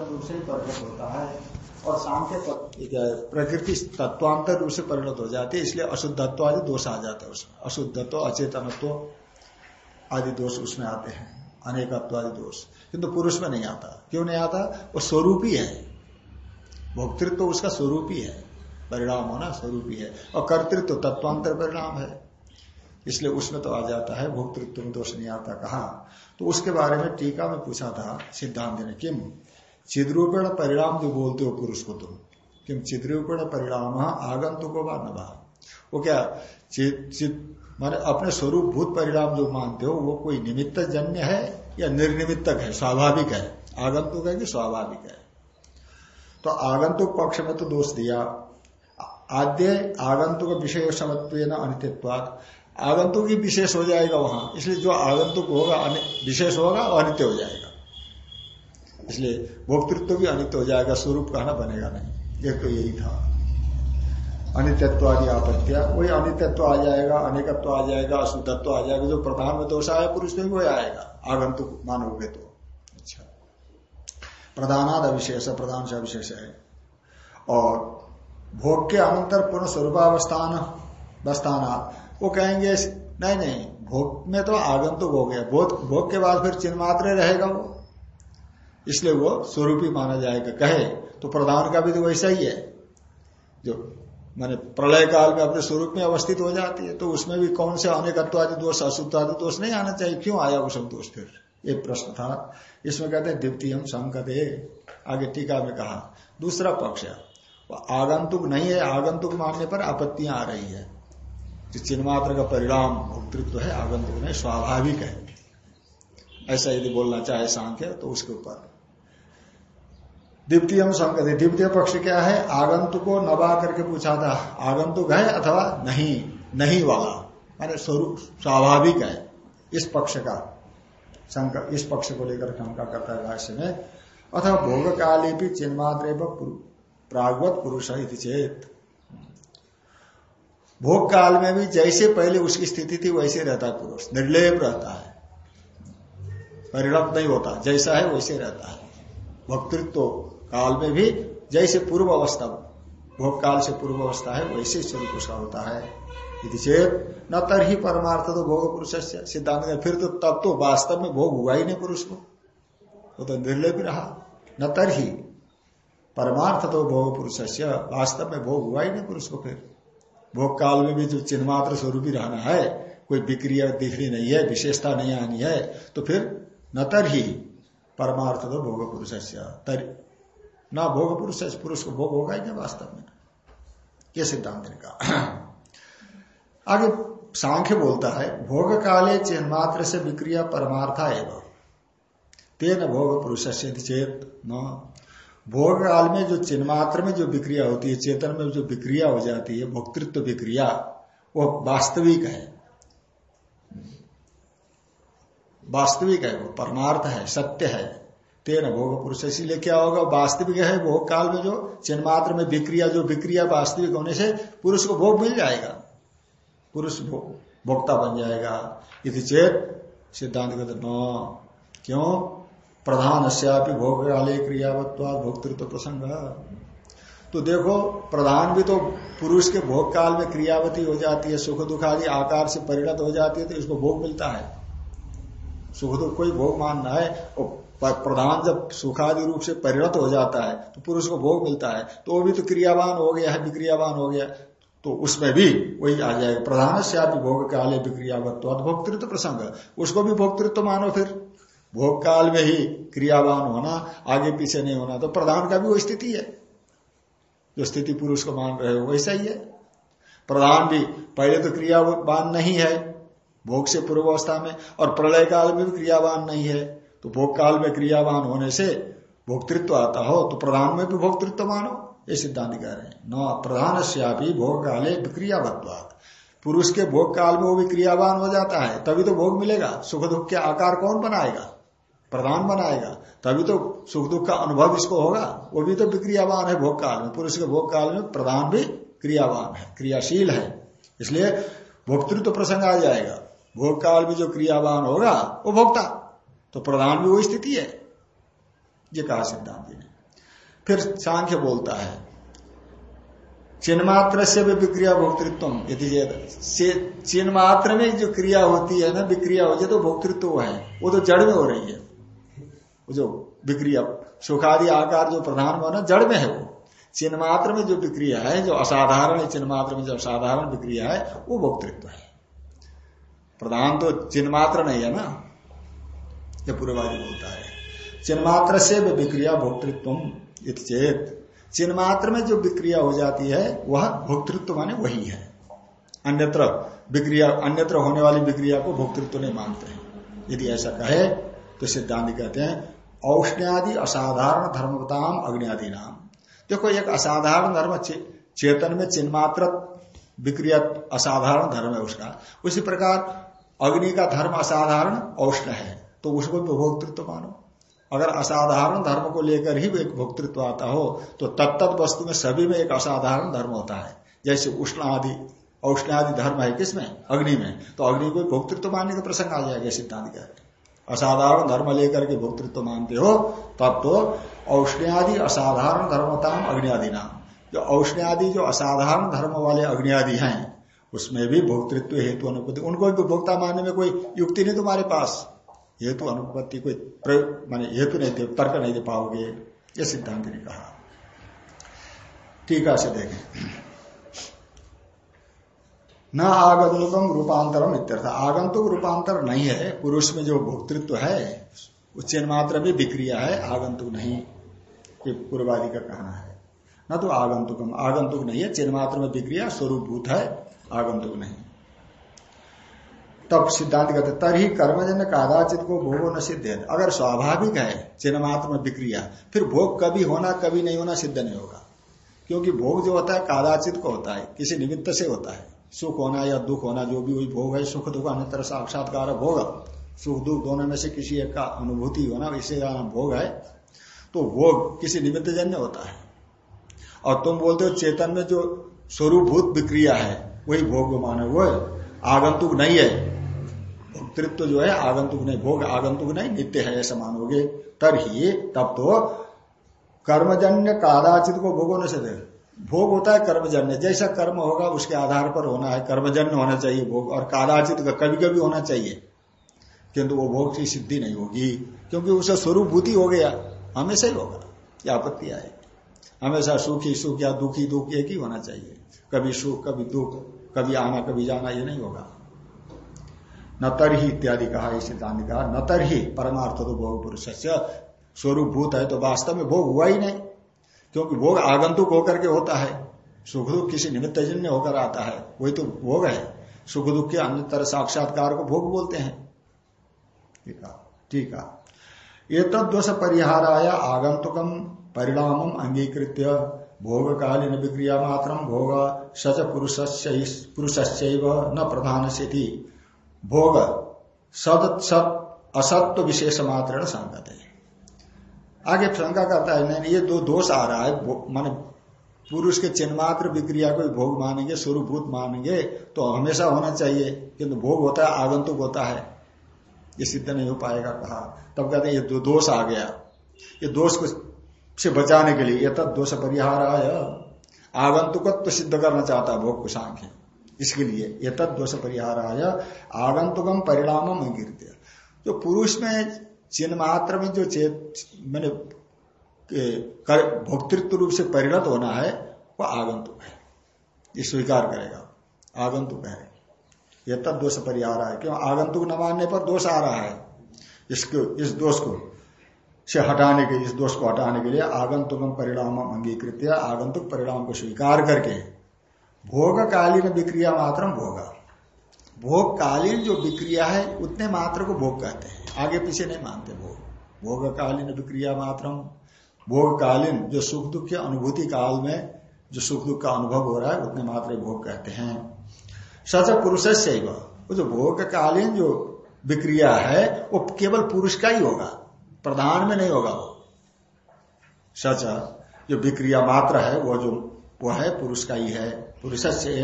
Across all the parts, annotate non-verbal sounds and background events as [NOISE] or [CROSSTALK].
चेतन रूप से परिणत होता है और सांख्य प्रकृति तत्वांतर रूप से परिणत हो जाती है, इसलिए अशुद्धत्व आदि दोष आ जाते हैं उसमें। अशुद्धत्व, अचेतनत्व आदि दोष उसमें आते हैं, अनेकत्व आदि दोष। किंतु पुरुष में नहीं आता। क्यों नहीं आता? वो स्वरूप ही। है भोक्तृत्व तो उसका स्वरूप ही। है परिणाम होना स्वरूप ही है। और कर्तृत्व तत्वांतर परिणाम है। इसलिए उसमें तो आ जाता है, भोक्तृत्व में दोष नहीं आता। कहा? तो उसके बारे में टीका में पूछा था सिद्धांत ने, किम? चिद्रूपेण परिणाम जो बोलते हो पुरुष को तुम किम चिद्रूपेण परिणाम आगंतुक व न वो। क्या माने अपने स्वरूप भूत परिणाम जो मानते हो, वो कोई निमित्त जन्य है या निर्निमित्तक है, स्वाभाविक है? आगंतुक है कि स्वाभाविक है? तो आगंतुक पक्ष में तो दोष दिया। आद्य आगंतुक विषय समत्व अनित्यत्वाद आगंतुक ही विशेष हो जाएगा वहाँ, इसलिए जो आगंतुक होगा विशेष होगा, अनित्य हो जाएगा। इसलिए भोक्तृत्व भी अनित्य हो जाएगा, स्वरूप कहना बनेगा नहीं। एक तो यही था। अनित्यत्व आदि आपत्तिया, वही अनित्यत्व आ जाएगा, अनेकत्व आ जाएगा, अशुद्धत्व आ जाएगा, जो प्रधान में दोष आया, पुरुष में वही आएगा। आगंतुक मानोगे तो। अच्छा। प्रधानाद अविशेष, प्रधान से अविशेष है। और भोग के अनंतर पुनः स्वरूपावस्थान बस्ताना वो कहेंगे, नहीं नहीं, भोग में तो आगंतुक हो गया। भोग के बाद फिर चिन्ह मात्र रहेगा वो। इसलिए वो स्वरूप ही माना जाएगा। कहे तो प्रधान का भी तो वैसा ही है। जो माने प्रलय काल में अपने स्वरूप में अवस्थित हो जाती है तो उसमें भी कौन से अनेकत्वादि दोष, अशुद्धादि दोष नहीं आना चाहिए? क्यों आया वो सब दोष फिर? ये प्रश्न था। इसमें कहते हैं, द्वितीय संकते। आगे टीका में कहा, दूसरा पक्ष आगंतुक नहीं है, आगंतुक मानने पर आपत्तियाँ आ रही है। जो चिन्मात्र का परिणाम भोक्तृत्व है, आगंतुक नहीं, स्वाभाविक है। ऐसा यदि बोलना चाहे सांख्य तो उसके ऊपर। द्वितीय द्वितीय पक्ष क्या है? आगंतुक को नवा करके पूछा था, आगंतुक है अथवा नहीं नहीं वाला। माने स्वरूप स्वाभाविक है, इस पक्ष का शंका इस पक्ष को लेकर शंका करता है भाष्य में। अथवा भोग काले भी चिन्मात्र प्रागवत पुरुष चेत। भोग काल में भी जैसे पहले उसकी स्थिति थी, वैसे रहता है पुरुष। निर्लेप रहता है। परिणत नहीं होता, जैसा है वैसे रहता है। भक्तृत्व काल में भी जैसे पूर्व अवस्था भोग काल से पूर्व अवस्था है, वैसे स्वरूप उसका होता है। यदि चेत न तर ही परमार्थ तो भोग पुरुष सिद्धांत फिर तो तब तो वास्तव में भोग हुआ ही नहीं पुरुष को। वो तो निर्लय भी रहा। न तर ही परमार्थ तो भोग पुरुष वास्तव में भोग हुआ ही नहीं पुरुष को फिर। भोग काल में भी जो चिन्मात्र स्वरूप ही रहना है, कोई बिक्रिया दिखनी नहीं है, विशेषता नहीं आनी है तो फिर न तर ही परमार्थ तो भोग पुरुष न भोग पुरुष है पुरुष को भोग होगा ही नहीं वास्तव में। ये सिद्धांत ने कहा। [CLEARS THROAT] आगे सांख्य बोलता है, भोग काले चिन्मात्र से विक्रिया परमार्था एवं। तेन भोग पुरुष चेत न। भोग काल में जो चिन्मात्र में जो विक्रिया होती है, चेतन में जो विक्रिया हो जाती है, भोक्तृत्व विक्रिया वह वास्तविक है। वास्तविक है वो, परमार्थ है, सत्य है। तेन भोग पुरुष, इसीलिए क्या होगा, वास्तविक है भोग काल में जो चिन्मात्र में विक्रिया, जो विक्रिया वास्तविक होने से पुरुष को भोग मिल जाएगा। पुरुष भोक्ता बन जाएगा। यदि चेत सिद्धांत कहते न, क्यों? प्रधान श्यापी भोग काले क्रियावत्वा भोक्तृत्व प्रसंग। तो देखो, प्रधान भी तो पुरुष के भोग काल में क्रियावती हो जाती है, सुख दुख आदि आकार से परिणत हो जाती है तो इसको भोग मिलता है। सुख दुख कोई भोग मानना है प्रधान जब सुखादि रूप से परिणत हो जाता है तो पुरुष को भोग मिलता है तो वो भी तो क्रियावान हो गया है, विक्रियावान हो गया। तो उसमें भी वही आ जाएगा। प्रधान से आप भोग काले विक्रियावत्व भोक्तृत्व प्रसंग। उसको भी भोक्तृत्व मानो फिर। भोग काल में ही क्रियावान होना, आगे पीछे नहीं होना तो प्रधान का भी वो स्थिति है। जो स्थिति पुरुष को मान रहे हो वैसा ही है। प्रधान भी पहले तो क्रियावान नहीं है, भोग से पूर्व अवस्था में, और प्रलय काल में भी क्रियावान नहीं है। तो भोग काल में क्रियावान होने से भोक्तृत्व आता हो तो प्रधान में भी भोक्तृत्व मानो। ये सिद्धांत कह रहे हैं। न प्रधान श्यापी भोग काले क्रियावत्वाद पुरुष के भोग काल में वो भी क्रियावान हो जाता है, तभी तो भोग मिलेगा। सुख दुख के आकार कौन बनाएगा? प्रधान बनाएगा। तभी तो सुख दुख का अनुभव इसको होगा। वो भी तो विक्रियावान है भोग काल में। पुरुष के भोग काल में प्रधान भी क्रियावान है, क्रियाशील है। इसलिए भोक्तृत्व तो प्रसंग आ जाएगा। भोग काल में जो क्रियावान होगा, वो भोक्ता तो प्रधान भी वही स्थिति है। ये कहा सिद्धांत ने। फिर सांख्य बोलता है, चिन्मात्र से भी विक्रिया भोक्तृत्व यदि चिन्मात्र में जो क्रिया होती है ना, विक्रिया होती है तो भोक्तृत्व है, वो तो जड़ में हो रही है। वो जो विक्रिया, सुखादि आकार जो प्रधान हुआ ना जड़ में है वो। चिन्ह मात्र में जो विक्रिया है, जो असाधारण चिन्ह मात्र में जो असाधारण विक्रिया है, वो भोक्तृत्व है। प्रधान तो चिन्ह मात्र नहीं है ना। ये पूर्वादि बोलता है। चिन्ह मात्र से विक्रिया भोक्तृत्व चेत। चिन्ह मात्र में जो विक्रिया हो जाती है, वह भोक्तृत्व माने वही है। अन्यत्र विक्रिया, अन्यत्र होने वाली विक्रिया को भोक्तृत्व नहीं मानते हैं। यदि ऐसा कहे तो सिद्धांत कहते हैं, औष्ण्यादि असाधारण धर्मताम अग्नि नाम देखो, एक असाधारण धर्म चेतन में चिन्मात्र विक्रिया असाधारण धर्म है उसका। उसी प्रकार अग्नि का धर्म असाधारण औष्ण है। तो उसको भी भोक्तृत्व मानो। अगर असाधारण धर्म को लेकर ही एक भोक्तृत्व आता हो तो तत्त वस्तु में सभी में एक असाधारण धर्म होता है। जैसे उष्ण आदि औष्ण आदि धर्म है किसमें? अग्नि में। तो अग्नि को भोक्तृत्व मानने का प्रसंग आ जाएगा सिद्धांत का असाधारण धर्म लेकर के भोक्तृत्व मानते हो, तब तो औष्ण्यादि असाधारण धर्मताम अग्नि आदि नाम जो औष्ण्यादि, जो असाधारण धर्म वाले अग्नि आदि हैं, उसमें भी भोक्तृत्व हेतु अनुपत्ति। उनको भी भोक्ता मानने में कोई युक्ति नहीं तुम्हारे पास। हेतु अनुपत्ति कोई प्रयोग माने हेतु नहीं दे तर्क नहीं दे पाओगे ये सिद्धांत ने कहा टीका से देखें न आगंतुकम रूपांतरम इत्यर्थ आगंतुक रूपांतर नहीं है पुरुष में जो भोक्तृत्व है उच्चन मात्र भी विक्रिया है आगंतुक नहीं ये पूर्वादि का कहना है न तो आगंतुकम आगंतुक नहीं है चिन्ह मात्र में विक्रिया स्वरूप भूत है आगंतुक नहीं तब सिद्धांत कहते, तरही कर्मजन्य कादाचित को भोगो न सिद्ध है अगर स्वाभाविक है चिन्ह मात्र में विक्रिया, फिर भोग कभी होना, कभी नहीं होना सिद्ध नहीं होगा। क्योंकि भोग जो होता है, कादाचित को होता है, किसी निमित्त से होता है। सुख होना या दुख होना, जो भी वही भोग है, सुख दुख अन्य साक्षात्कार भोग। सुख दुख दोनों में से किसी एक का अनुभूति होना, इसे का भोग है। तो भोग किसी निमित्त जन्य होता है। और तुम बोलते हो, चेतन में जो स्वरूपभूत विक्रिया है, वही भोग माने वो आगंतुक नहीं है। भोक्तृत्व जो है, आगंतुक नहीं, भोग आगंतुक नहीं, नित्य है ऐसा मानोगे तर ही तब तो कर्मजन्य कादाचित को भोगो न से भोग होता है कर्मजन्य, जैसा कर्म होगा उसके आधार पर होना है, कर्मजन्य होना चाहिए भोग, और कादाचित का कभी कभी होना चाहिए। किंतु वो भोग की सिद्धि नहीं होगी, क्योंकि उसे स्वरूप भूति हो गया, हमेशा ही होगा, यह आपत्ति आए हमेशा सुखी, सुख या दुखी, दुख एक ही होना चाहिए। कभी सुख, कभी दुख, कभी आना, कभी जाना, ये नहीं होगा। न तरही इत्यादि कहा इस सिद्धांत कहा न तरही परमार्थ तो भोग पुरुष स्वरूप भूत है तो वास्तव में भोग हुआ ही नहीं, क्योंकि भोग आगंतुक होकर के होता है, सुख दुख किसी निमित्त जन्य होकर आता है, वही तो भोग है, सुख दुख के अन्य तरह साक्षात्कार को भोग बोलते हैं। ठीक है ये तद्वश परिहाराया आगंतुकम परिणाम अंगीकृत भोग कालीन विक्रिया मात्र भोग सच पुरुष पुरुष न प्रधान से भोग, सद, सत असत्व विशेष मात्र संगत है। आगे शंका करता है, नहीं ये दो दोष आ रहा है माने पुरुष के चिन्ह मात्र विक्रिया को भोग मानेंगे स्वरूभूत मानेंगे तो हमेशा होना चाहिए, किंतु भोग होता है, आगंतुक होता है। ये सिद्ध नहीं हो पाएगा, कहा। तब कहते हैं, ये दो दोष आ गया। ये दोष को से बचाने के लिए, ये तब दोष परिहार आगंतुकत्व तो सिद्ध करना चाहता है, भोग को सांख्य। इसके लिए ये तद दोष परिहार आया आगंतुकम परिणाम जो पुरुष में चिन्ह मात्र में जो चेत, मैंने भोक्तृत्व रूप से परिणत होना है, वो आगंतुक है। ये स्वीकार करेगा। आगंतुक है। यह तब दोष परिहार है क्यों? आगंतुक न मानने पर दोष आ रहा है। इसको, इस दोष को, से हटाने के, इस दोष को हटाने के लिए आगंतुकम परिणाम अंगीकृत आगंतुक परिणाम को स्वीकार करके भोगकालीन विक्रिया मात्र भोग। भोगकालीन जो विक्रिया है, उतने मात्र को भोग कहते हैं। आगे पीछे नहीं मानते भोग। भोगकालीन विक्रिया मात्र भोगकालीन जो सुख दुख के अनुभूति काल में जो सुख दुख का अनुभव हो रहा है, उतने मात्र भोग कहते हैं। सच पुरुष से वो जो भोगकालीन जो विक्रिया है, वो केवल पुरुष का ही होगा। प्रधान में नहीं होगा वो। सच जो विक्रिया मात्र है, वो जो, वो है पुरुष का ही है। पुरुष से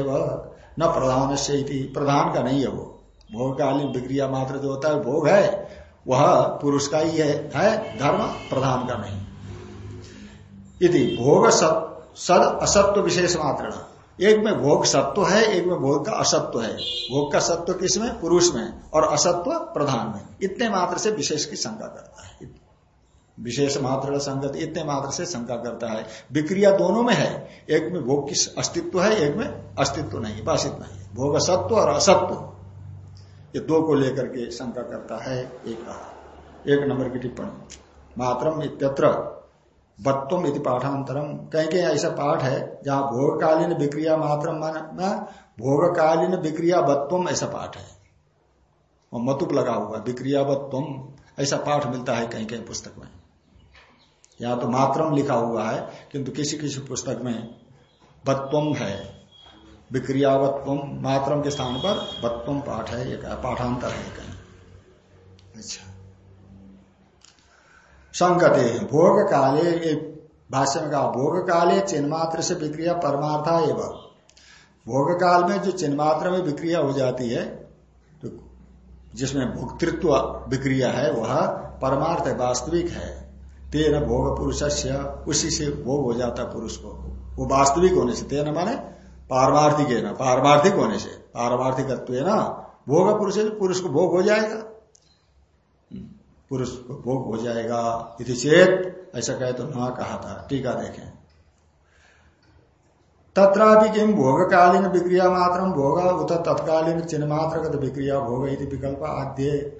न प्रधान से प्रधान का नहीं है वो। भोगकालीन विक्रिया मात्र जो होता है भोग है वह पुरुष का ही है, है धर्म प्रधान का नहीं। यदि भोग सद असत्व विशेष मात्र एक में भोग सत्व है एक में भोग का असत्व है। भोग का सत्व किसमें पुरुष में। और असत्व प्रधान में। इतने मात्र से विशेष की शंका करता है। विशेष मात्र संगत, इतने मात्र से शंका करता है। विक्रिया दोनों में है। एक में भोग की अस्तित्व है, एक में अस्तित्व नहीं, बस इतना ही। भोग सत्व और असत्व, ये दो को लेकर के शंका करता है एक कहा एक नंबर की टिप्पणी, मात्रम इत्यत्र, बत्तुम इति पाठांतरम। कहीं कहीं ऐसा पाठ है, जहाँ भोगकालीन विक्रिया मात्र भोगकालीन विक्रिया बत्तुम ऐसा पाठ है। और मतुप लगा हुआ, विक्रिया बत्तुम, ऐसा पाठ मिलता है कहीं कहीं पुस्तक में। यहाँ तो मात्रम लिखा हुआ है, किंतु किसी किसी पुस्तक में बत्वम है। विक्रियावत्वम मात्रम के स्थान पर बत्वम पाठ है, एक पाठांतर है कहीं अच्छा। संगते भोग काले भाष्य में कहा भोग काले चिन्मात्र से विक्रिया परमार्था एवं। भोग काल में जो चिन्मात्र में विक्रिया हो जाती है तो जिसमें भोक्तृत्व विक्रिया है, वह परमार्थ है, वास्तविक है। तेन भोग पुरुष उसी से भोग हो जाता पुरुष को वो वास्तविक होने से तेन माने पारमार्थिक है ना पारमार्थिक होने से पारमार्थिक ना भोग पुरुष पुरुष को भोग हो जाएगा। पुरुष को भोग हो जाएगा यदि चेत ऐसा कहे तो ना कहा था। टीका देखें। तथापि किम भोगकालीन विक्रिया मात्र भोग, उत तत्कालीन चिन्ह मात्र विक्रिया भोग विकल्प आद्य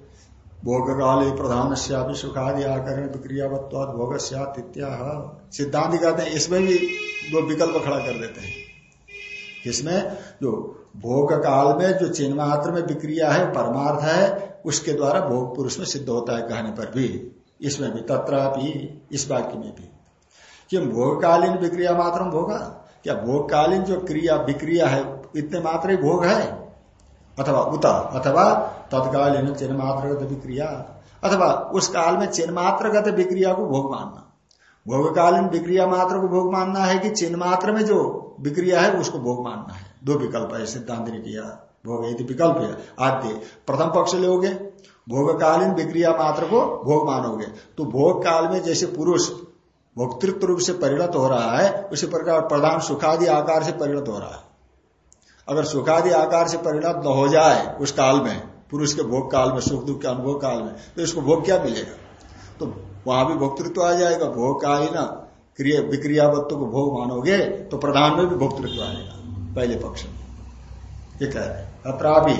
भोग काले प्रधान श्यापी सुखादि आकरण विक्रियावत्वाद भोग सिद्धांत कहते हैं, इसमें भी दो विकल्प खड़ा कर देते हैं। इसमें जो भोग काल में जो चिन्ह मात्र में विक्रिया है, परमार्थ है, उसके द्वारा भोग पुरुष में सिद्ध होता है कहने पर भी। इसमें भी तत्रापि इस वाक्य में भी। कि भोगकालीन विक्रिया मात्र भोगा? क्या भोगकालीन जो क्रिया, विक्रिया है, इतने मात्र ही भोग है? अथवा उत, अथवा तत्कालीन चिन्ह मात्रगत विक्रिया, अथवा उस काल में चिन्ह मात्रगत विक्रिया को भोग मानना। भोगकालीन विक्रिया मात्र को भोग मानना है कि चिन्ह मात्र में जो विक्रिया है, उसको भोग मानना है। दो विकल्प है, सिद्धांत ने किया। भोग यदि विकल्प है। आद्य प्रथम पक्ष लोगे, भोगकालीन विक्रिया मात्र को भोग मानोगे। तो भोग काल में जैसे पुरुष भोक्तृत्व रूप से परिणत हो रहा है, उसी प्रकार प्रधान सुखादि आकार से परिणत हो रहा है। अगर सुखादि आकार से परिणत न हो जाए उस काल में पुरुष के भोग काल में, सुख दुख के अनुभव काल में तो इसको भोग क्या मिलेगा? तो वहाँ भी भोक्तृत्व आ जाएगा। भोग का ही ना, क्रिया विक्रियावत्व को भोग मानोगे तो प्रधान में भी भोक्तृत्व आएगा, पहले पक्ष में। ये कह रहे अत्रापि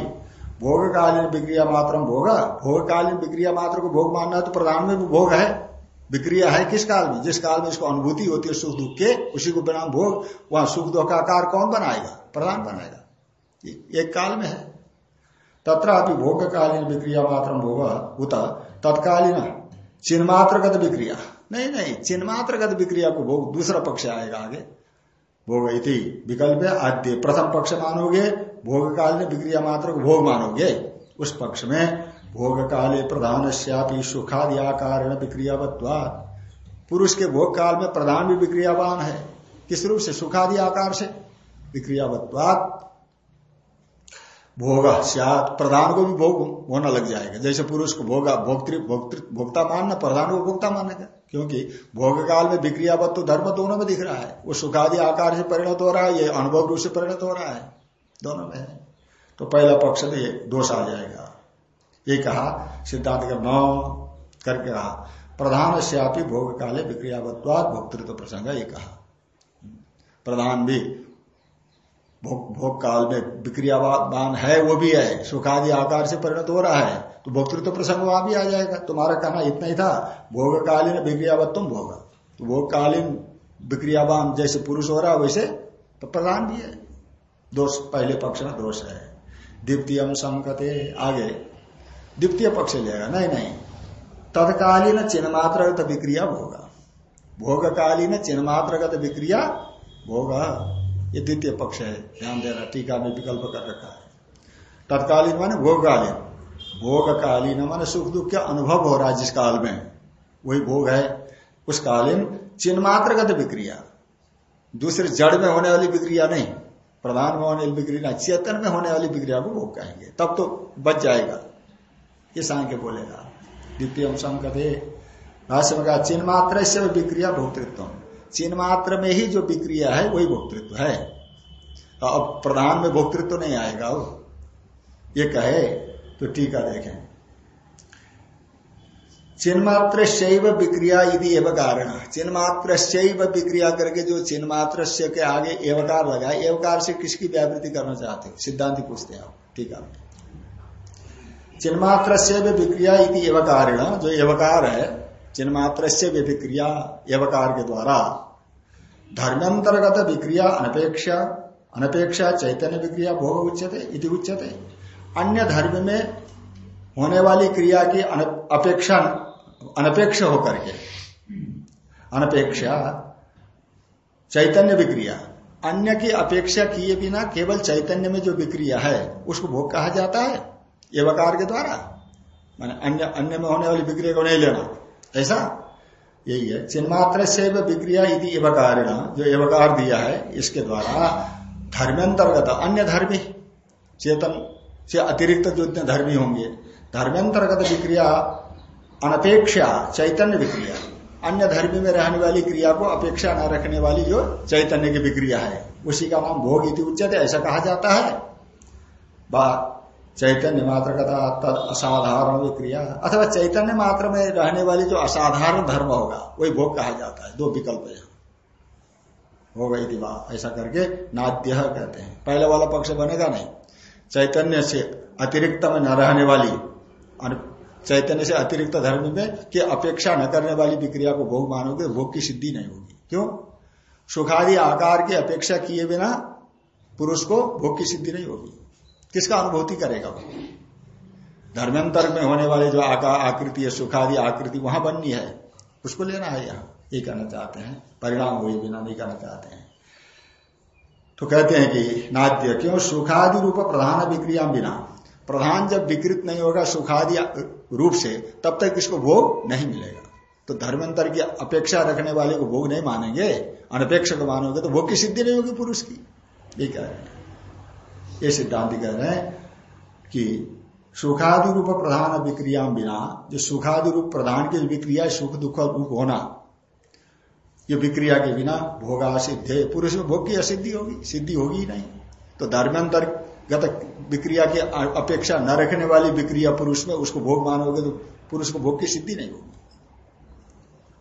भोगकालीन विक्रिया मात्र भोग, भोगकालीन विक्रिया मात्र को भोग मानना है तो प्रधान में भी भोग है। विक्रिया है किस काल में? जिस काल में इसको अनुभूति होती है, सुख दुख के, उसी को बिना भोग। वहाँ सुख दुख का आकार कौन बनाएगा? प्रधान बनाएगा। एक काल में है। तथा भोगकालीन विक्रिया मात्र भोग उत तत्कालीन चिन्मात्रगत विक्रिया। नहीं नहीं, चिन्मात्रगत विक्रिया को भोग दूसरा पक्ष आएगा आगे। भोग विकल्प आद्य प्रथम पक्ष मानोगे, भोगकालीन विक्रिया मात्र को भोग मानोगे। उस पक्ष में भोग काले प्रधान श्यापी सुखादि आकार पुरुष के भोग काल में प्रधान भी विक्रियावान है। किस रूप से? सुखादि आकार से। विक्रियावत्वात भोग प्रधान को भी भोग होना लग जाएगा। जैसे पुरुष को भोगा, भोक्तृ, भोक्ता मानना, प्रधान को भोक्ता मानेगा क्योंकि भोग काल में विक्रियावत तो धर्म दोनों में दिख रहा है। वो सुखादि आकार से परिणत हो रहा है, ये अनुभव रूप से परिणत हो रहा है। दोनों में है। तो पहला पक्ष में दोष आ जाएगा। ये कहा, सिद्धांत का नौ करके कहा, प्रधान श्यापी भोग काले विक्रियावत्वाद भोक्तृत्व प्रसंग, ये कहा। प्रधान भी भोग भोग काल में विक्रियावान है, वो भी है। सुखादि आकार से परिणत हो रहा है। तो भोक्तृत्व तो प्रसंग वहाँ भी आ जाएगा। तुम्हारा कहना इतना ही था। भोगकालीन विक्रियावत्व भोग। तो भोगकालीन विक्रियावान जैसे पुरुष हो रहा है, वैसे तो प्रधान भी है। दोष, पहले पक्ष में दोष है। द्वितीय संकते, आगे। द्वितीय पक्ष लेगा। नहीं नहीं। तत्कालीन चिन्ह मात्र विक्रिया भोग। भोगकालीन चिन्ह मात्रगत विक्रिया भोगा। ये द्वितीय पक्ष है। ध्यान देना, टीका में विकल्प कर रखा है। तत्कालीन माने भोगकालीन। भोगकालीन माने सुख दुख का अनुभव हो रहा है जिस काल में? वही भोग है। उस कालीन चिन्ह मात्रगत विक्रिया। दूसरे जड़ में होने वाली विक्रिया नहीं। प्रधान में होने वाली विक्रिया चेतन में होने वाली विक्रिया को भोग कहेंगे। तब तो बच जाएगा। ये सांख्य बोलेगा। द्वितीय संकते भाष्य में कहा चिन्ह मात्र से विक्रिया भोक्तृत्व चिन्ह मात्र में ही जो विक्रिया है, वही भोक्तृत्व है। अब प्रधान में भोक्तृत्व नहीं आएगा वो। ये कहे तो टीका देखें। चिन्मात्र शैव विक्रिया यदि एवं कारण। चिन्मात्र शैव विक्रिया करके जो चिन्मात्र के आगे एवकार लगा एवकार से किसकी व्यावृत्ति करना चाहते सिद्धांत पूछते हैं आप ठीक है चिन्मात्र विक्रिया यदि एवकारिण जो एवकार है चिन्मात्र से विक्रिया एवकार के द्वारा धर्मांतर्गत विक्रिया, अनपेक्षा अनपेक्षा चैतन्य विक्रिया, भोग उच्चते, इति उच्चते। अन्य धर्म में होने वाली क्रिया की अपेक्षा, अनपेक्ष होकर के। अनपेक्षा, चैतन्य विक्रिया। अन्य की अपेक्षा किए बिना केवल चैतन्य में जो विक्रिया है, उसको भोग कहा जाता है एवकार के द्वारा। माने अन्य अन्य में होने वाली विक्रिया को नहीं लेना। ऐसा? यही है। चिन्मात्र से विक्रिया यदि एवकार जो एवकार दिया है, इसके द्वारा धर्मांतर्गत अन्य धर्मी चेतन से अतिरिक्त जो इतने धर्मी होंगे धर्मांतर्गत विक्रिया, अनपेक्षा, चैतन्य विक्रिया अन्य धर्मी में रहने वाली क्रिया को अपेक्षा न रखने वाली जो चैतन्य की विक्रिया है, उसी का नाम भोग इति उच्चते ऐसा कहा जाता है। चैतन्य मात्र का तद असाधारण विक्रिया अथवा चैतन्य मात्र में रहने वाली जो असाधारण धर्म होगा, वही भोग कहा जाता है, दो विकल्प है। होगा यदि ऐसा करके नाद्य कहते हैं। पहले वाला पक्ष बनेगा नहीं। चैतन्य से अतिरिक्त में न रहने वाली चैतन्य से अतिरिक्त धर्म में की अपेक्षा न करने वाली विक्रिया को भोग मानोगे, भोग की सिद्धि नहीं होगी। क्यों? सुखादि आकार की अपेक्षा किए बिना पुरुष को भोग की सिद्धि नहीं होगी। किसका अनुभूति करेगा वो? धर्मांतर में होने वाले जो आकार आकृति है सुखादि आकृति, वहाँ बननी है। उसको लेना है यहाँ। ये कहना चाहते हैं। परिणाम हुए बिना नहीं कहना चाहते हैं। तो कहते हैं कि, नाद्य, क्यों सुखादि रूप प्रधान विक्रिया बिना? प्रधान जब विकृत नहीं होगा सुखादि रूप से, तब तक इसको भोग नहीं मिलेगा। तो धर्मांतर की अपेक्षा रखने वाले को भोग नहीं मानेंगे। अनपेक्ष को मानोगे तो भोग की सिद्धि नहीं होगी पुरुष की। ये कह रहे हैं। ये सिद्धांत कह रहे हैं कि सुखादि रूप प्रधान विक्रिया बिना, जो सुखादि रूप प्रधान की विक्रिया सुख दुख रूप होना, ये विक्रिया के बिना भोगा सिद्धे पुरुष में भोग की असिद्धि होगी, सिद्धि होगी ही नहीं। तो धर्मांतर गत विक्रिया की अपेक्षा न रखने वाली विक्रिया पुरुष में, उसको भोग मानोगे तो पुरुष को भोग की सिद्धि नहीं होगी।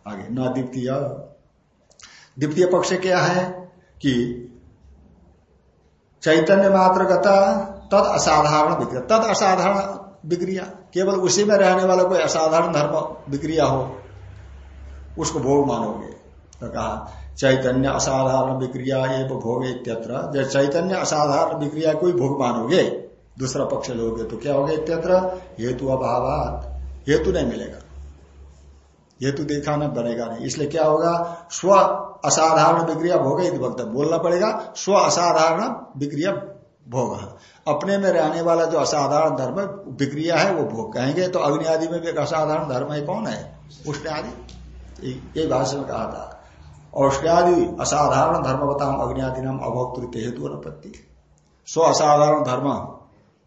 आगे, न द्वितीय। द्वितीय पक्ष क्या है कि चैतन्य मात्र गता, तद असाधारण विक्रिया। तद असाधारण विक्रिया। केवल उसी में रहने वाला कोई असाधारण धर्म विक्रिया हो, उसको भोग मानोगे। तो कहा, चैतन्य असाधारण विक्रिया एवं भोग इत्यत्र। जब चैतन्य असाधारण विक्रिया कोई भोग मानोगे, दूसरा पक्ष लोगे तो क्या होगा इत्यत्र? हेतु अभाव हेतु नहीं मिलेगा। हेतु देखा न बनेगा नहीं। इसलिए क्या होगा? स्व असाधारण विक्रिया भोग वक्त बोलना पड़ेगा, स्व असाधारण विक्रिया भोग अपने में रहने वाला जो असाधारण धर्म विक्रिया है, वो भोग कहेंगे तो अग्नि आदि में भी एक असाधारण धर्म है, कौन है? उष्ण आदि? ये भाषण में कहा था। औष्ण्यादि असाधारण धर्म बताम अग्नि आदि नाम अभोक्त हेतु अनुपत्ति। स्व असाधारण धर्म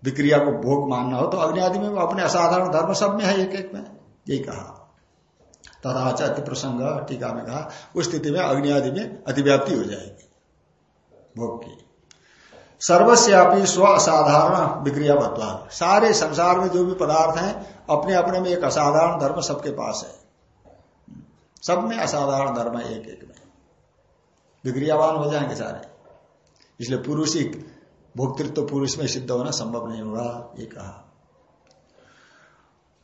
विक्रिया को भोग मानना हो तो अग्नि आदि में अपने असाधारण धर्म सब में है एक एक में। यही कहा। तथाच अति प्रसंग, टीका में कहा, उस स्थिति में अग्नि आदि में अतिव्याप्ति हो जाएगी, भोग की। सर्वस्यापी स्व असाधारण विक्रिया बतवा सारे संसार में जो भी पदार्थ हैं, अपने अपने में एक असाधारण धर्म सबके पास है। सब में असाधारण धर्म है एक एक में। विक्रियावान हो जाएँगे सारे। इसलिए पुरुष ही भोक्तृत्व पुरुष में सिद्ध होना संभव नहीं होगा, ये कहा।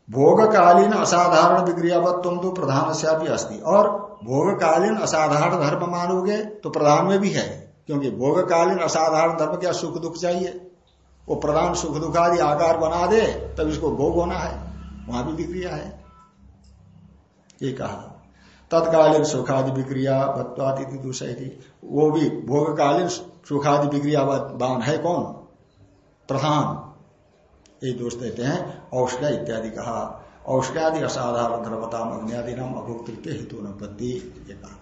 भोगकालीन असाधारण विक्रियावत तुम तो प्रधान भी अस्ति। और भोगकालीन असाधारण धर्म मानोगे तो प्रधान में भी है, क्योंकि भोगकालीन असाधारण धर्म क्या सुख दुख चाहिए? वो प्रधान सुख दुख आदि आकार बना दे, तब इसको भोग होना है। वहाँ भी विक्रिया है। ये कहा। तत्कालीन सुखादि विक्रिया बत्वादिति दूसरी थी वो भी भोगकालीन सुखादि विक्रिया बान है कौन? प्रधान। ये दोष देते हैं। औषध इत्यादि कहा। औषधादि असाधारण धर्मता अग्नियादि नाम अभोक्तृत्व हेतु नपत्ति ये कहा।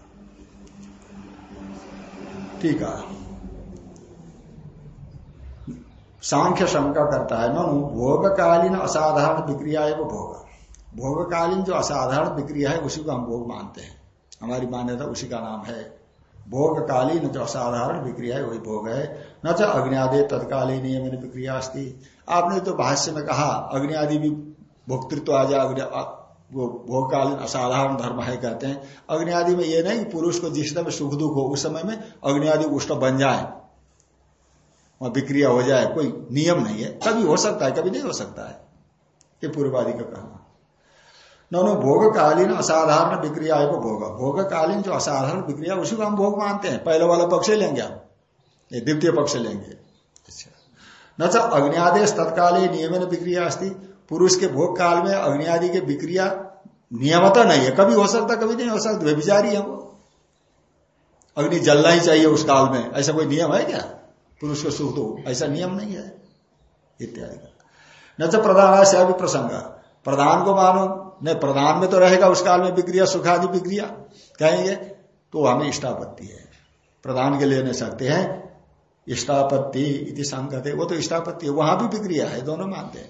ठीक है। सांख्य शंका करता है नु भोगकालीन असाधारण विक्रिया एवं भोग। भोगकालीन जो असाधारण विक्रिया है, उसी को हम भोग मानते हैं। हमारी मान्यता उसी का नाम है। भोग कालीन जो असाधारण विक्रिया है, वही भोग है। न च अग्नि तत्कालीन विक्रिया अस्ती। आपने तो भाष्य में कहा अग्नि आदि भी भोक्तृत्व आ जाए वो भोगकालीन असाधारण धर्म है कहते हैं। अग्नि आदि में ये नहीं, पुरुष को जिस समय सुख दुख हो, उस समय में अग्नि आदि उष्ण बन जाए। वहाँ विक्रिया हो जाए, कोई नियम नहीं है। कभी हो सकता है, कभी नहीं हो सकता है। ये पूर्वादि का कहना। दोनों भोगकालीन असाधारण विक्रिया को भोग। भोगकालीन जो असाधारण विक्रिया, उसी को हम भोग मानते हैं। पहले वाला पक्ष लेंगे हम। ये द्वितीय पक्ष लेंगे। न तो अग्नियादेश तत्कालीन नियम विक्रिया अस्थित पुरुष के भोग काल में अग्नि आदि की विक्रिया नियमता नहीं है। कभी हो सकता, कभी नहीं हो सकता। व्यभिचारी है वो। अग्नि जलना ही चाहिए उस काल में। ऐसा कोई नियम है क्या? पुरुष को सुख दो ऐसा नियम नहीं है। इत्यादि का। न तो प्रधान से अभी प्रसंग। प्रधान को मानो। नहीं, प्रधान में तो रहेगा उस काल में विक्रिया, सुखादि विक्रिया। कहेंगे तो हमें इष्टापत्ति है। प्रधान के लिए नहीं सकते हैं। इष्टापत्ति इति संगत है वो तो इष्टापत्ति है, वहाँ भी विक्रिया है, दोनों मानते हैं।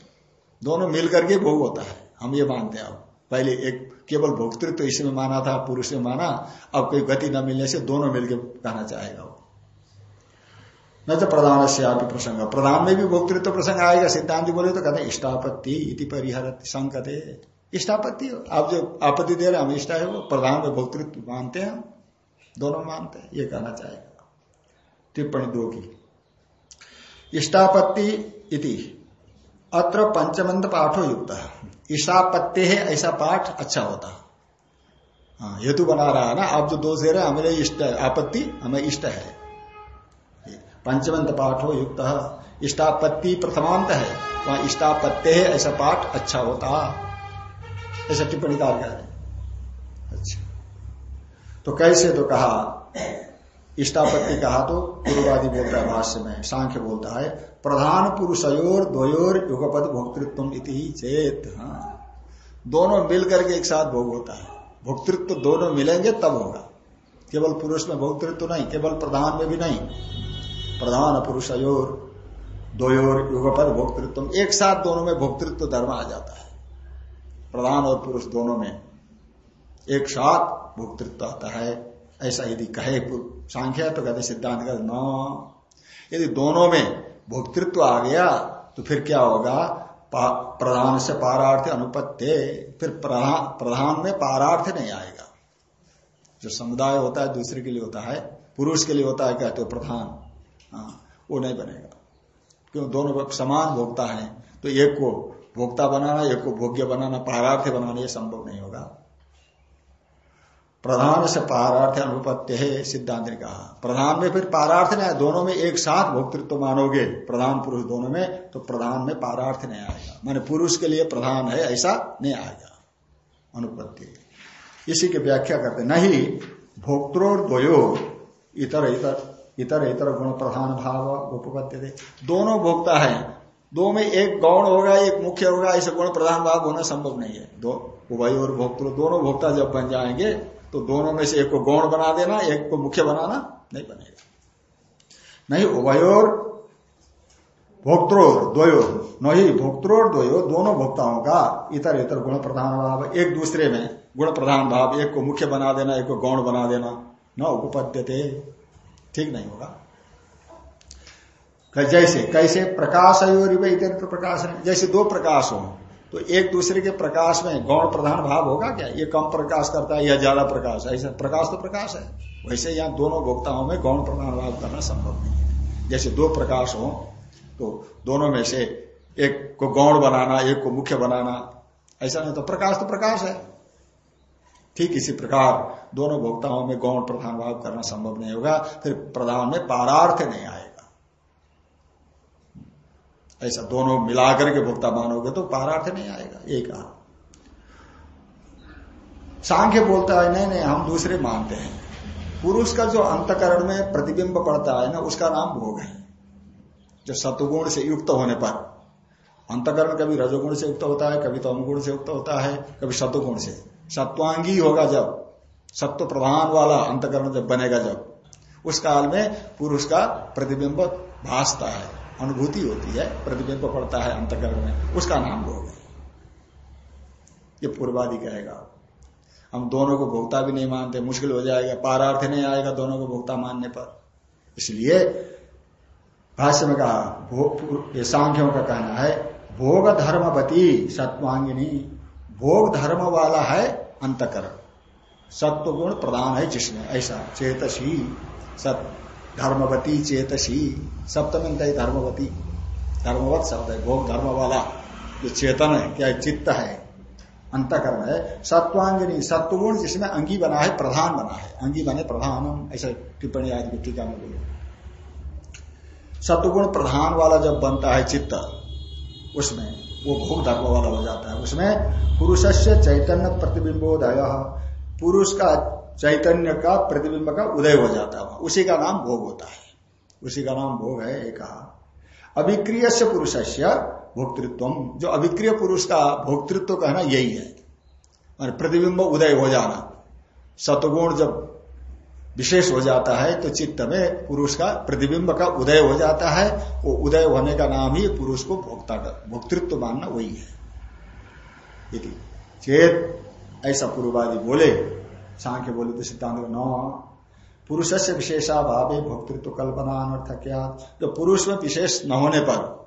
दोनों मिलकर के भोग होता है, हम ये मानते हैं अब। पहले एक केवल भोक्तृत्व तो इसमें माना था, पुरुष ने माना, अब कोई गति न मिलने से दोनों मिलकर कहना चाहेगा वो। न तो प्रधान से आप प्रसंग, प्रधान में भी भोक्तृत्व तो प्रसंग आएगा, सिद्धांत बोले तो कहते हैं, इष्टापत्ति इति परिहर संकते इष्टापत्ति, आप जो आपत्ति दे रहे हम इष्टा है, वो प्रधान में भोक्तृत्व मानते हैं दोनों मानते हैं, ये कहना चाहेगा। टिप्पणी दो की इष्टापत्ति इति। अत्र पंचमंद पाठो युक्त है ईशापत्य है ऐसा पाठ अच्छा होता। हाँ हेतु बना रहा है ना, आप जो दोष दे रहे हैं, हमें इष्ट आपत्ति हमें इष्ट है। पंचमंत पाठो युक्त इष्टापत्ति प्रथमांत है, वहाँ इष्टापत्य है ऐसा पाठ अच्छा होता। ऐसा टिप्पणी कार अच्छा। तो कैसे तो कहा इष्टापत्ति कहा तो पूर्वादि बोलता है, भाष्य में, सांख्य बोलता है, प्रधान पुरुषयोर द्वयोर, युगपद भोक्तृत्व इति चेत। हाँ। दोनों मिल करके एक साथ भोग होता है। भोक्तृत्व दोनों मिलेंगे, तब होगा। केवल पुरुष में भोक्तृत्व नहीं, केवल प्रधान में भी नहीं। प्रधान पुरुषयोर द्वयोर, युगपद भोक्तृत्व एक साथ दोनों में भोक्तृत्व धर्म आ जाता है। प्रधान और पुरुष दोनों में एक साथ भोक्तृत्व आता है। ऐसा यदि कहे सांख्या तो कहते सिद्धांत का न, यदि दोनों में भोक्तृत्व आ गया तो फिर क्या होगा? प्रधान से पारार्थ अनुपत्य फिर प्रधान में पारार्थ नहीं आएगा। जो समुदाय होता है, दूसरे के लिए होता है, पुरुष के लिए होता है, कहते हो प्रधान हाँ वो नहीं बनेगा। क्यों? दोनों समान भोक्ता है तो एक को भोक्ता बनाना, एक को भोग्य बनाना, पारार्थ बनाना यह संभव नहीं होगा। प्रधान से पारार्थ अनुपत्य है, सिद्धांत ने कहा। प्रधान में फिर पारार्थ नहीं दोनों में एक साथ भोक्तृत्व मानोगे, प्रधान पुरुष दोनों में तो प्रधान में पारार्थ नहीं आएगा। माने पुरुष के लिए प्रधान है, ऐसा नहीं आएगा, अनुपत्ति। इसी की व्याख्या करते नहीं भोक्तोर द्वयो, इतर इतर इतर इतर गुण प्रधान भाव, उपपत्ति थे दोनों भोक्ता है। दो में एक गौण होगा, एक मुख्य होगा, ऐसे गुण प्रधान भाव होना संभव नहीं है। दो, उभय और भोक्तृ दोनों भोक्ता जब बन जाएँगे तो दोनों में से एक को गौण बना देना, एक को मुख्य बनाना नहीं बनेगा। नहीं, उभयोर भोक्त्रोर द्वयोर, नहीं भोक्त्रोर द्वयो दोनों भोक्ताओं का इतर इतर गुण प्रधान भाव। एक दूसरे में गुण प्रधान भाव, एक को मुख्य बना देना, एक को गौण बना देना। न उपपद्यते। ठीक नहीं होगा। जैसे, कैसे? प्रकाश प्रकाश जैसे दो प्रकाश हो तो एक दूसरे के प्रकाश में गौण प्रधान भाव होगा क्या? ये कम प्रकाश करता है या ज़्यादा प्रकाश है? ऐसा प्रकाश तो प्रकाश है। वैसे यहाँ दोनों भोक्ताओं में गौण प्रधान भाव करना संभव नहीं है। जैसे दो प्रकाश हो तो दोनों में से एक को गौण बनाना, एक को मुख्य बनाना, ऐसा नहीं तो प्रकाश तो प्रकाश है। ठीक इसी प्रकार दोनों भोक्ताओं में गौण प्रधान भाव करना संभव नहीं होगा। फिर प्रधान में पारार्थ नहीं आएगा। ऐसा दोनों मिलाकर के भोक्ता मानोगे तो पारार्थ नहीं आएगा, ये कहा। सांख्य बोलता है, नहीं नहीं, हम दूसरे मानते हैं। पुरुष का जो अंतकरण में प्रतिबिंब पड़ता है ना, उसका नाम भोग है। जो सतुगुण से युक्त होने पर, अंतकरण कभी रजोगुण से युक्त होता है, कभी तमगुण से युक्त होता है, कभी सतुगुण से। सत्वांगी होगा जब, सत्व प्रधान वाला अंतकरण जब बनेगा जब, उस काल में पुरुष का प्रतिबिंब भासता है। अनुभूति होती है, प्रतिबिंब पड़ता है अंतकरण में, उसका नाम भोग है। ये पूर्वादि कहेगा। हम दोनों को भोक्ता भी नहीं मानते, मुश्किल हो जाएगा, पारार्थ नहीं आएगा दोनों को भोक्ता मानने पर। इसलिए भाष्य में कहा सांख्यों का कहना है, भोग धर्मवती सत्वांगिनी, भोग धर्म वाला है अंतकरण। सत्व गुण प्रधान है जिसमें, ऐसा, चेतसी सत धर्मवती चेतसी। सप्तमित धर्मवती। धर्मवत शब्द है, भोग धर्म वाला। जो चेतन है, क्या चित्त है। अंतकरण है। सत्वांगिनी सत्वगुण जिसमें अंगी बना है, प्रधान बना है। अंगी बने प्रधान। ऐसा टिप्पणी आज की टीका में बोले। सत्वगुण प्रधान वाला जब बनता है चित्त, उसमें वो भोग धर्म वाला हो जाता है। उसमें पुरुष से चैतन्य प्रतिबिंबोदय पुरुष का चैतन्य का प्रतिबिंब का उदय हो जाता है उसी का नाम भोग होता है। उसी का नाम भोग है, एक अभिक्रिय से पुरुष से भोक्तृत्व जो अभिक्रिय पुरुष का भोक्तृत्व कहना यही है। प्रतिबिंब उदय हो जाना। सतगुण जब विशेष हो जाता है तो चित्त में पुरुष का प्रतिबिंब का उदय हो जाता है। वो उदय होने का नाम ही पुरुष को भोक्ता का भोक्तृत्व मानना वही है। चेत ऐसा पूर्वादि बोले सांख्य बोले तो सिद्धांत न पुरुष से विशेषा भावे भोक्तृत्व कल्पना अनर्थ क्या जो पुरुष में विशेष न होने पर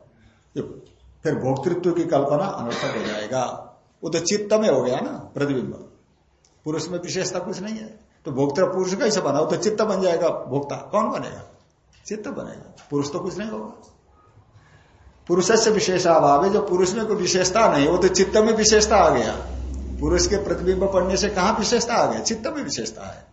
फिर भोक्तृत्व की कल्पना अनर्थक हो जाएगा। वो तो चित्त में हो गया ना, प्रतिबिंब। पुरुष में विशेषता कुछ नहीं है। तो भोक्ता पुरुष कैसे बना? वो तो चित्त बन जाएगा, भोक्ता। कौन बनेगा? चित्त बनेगा। पुरुष तो कुछ नहीं होगा। पुरुष से विशेषाभाव है जो पुरुष में कोई विशेषता नहीं, वो तो चित्त में विशेषता आ गया। पुरुष के प्रतिबिंब पढ़ने से कहा विशेषता आ गया? चित्त में विशेषता है।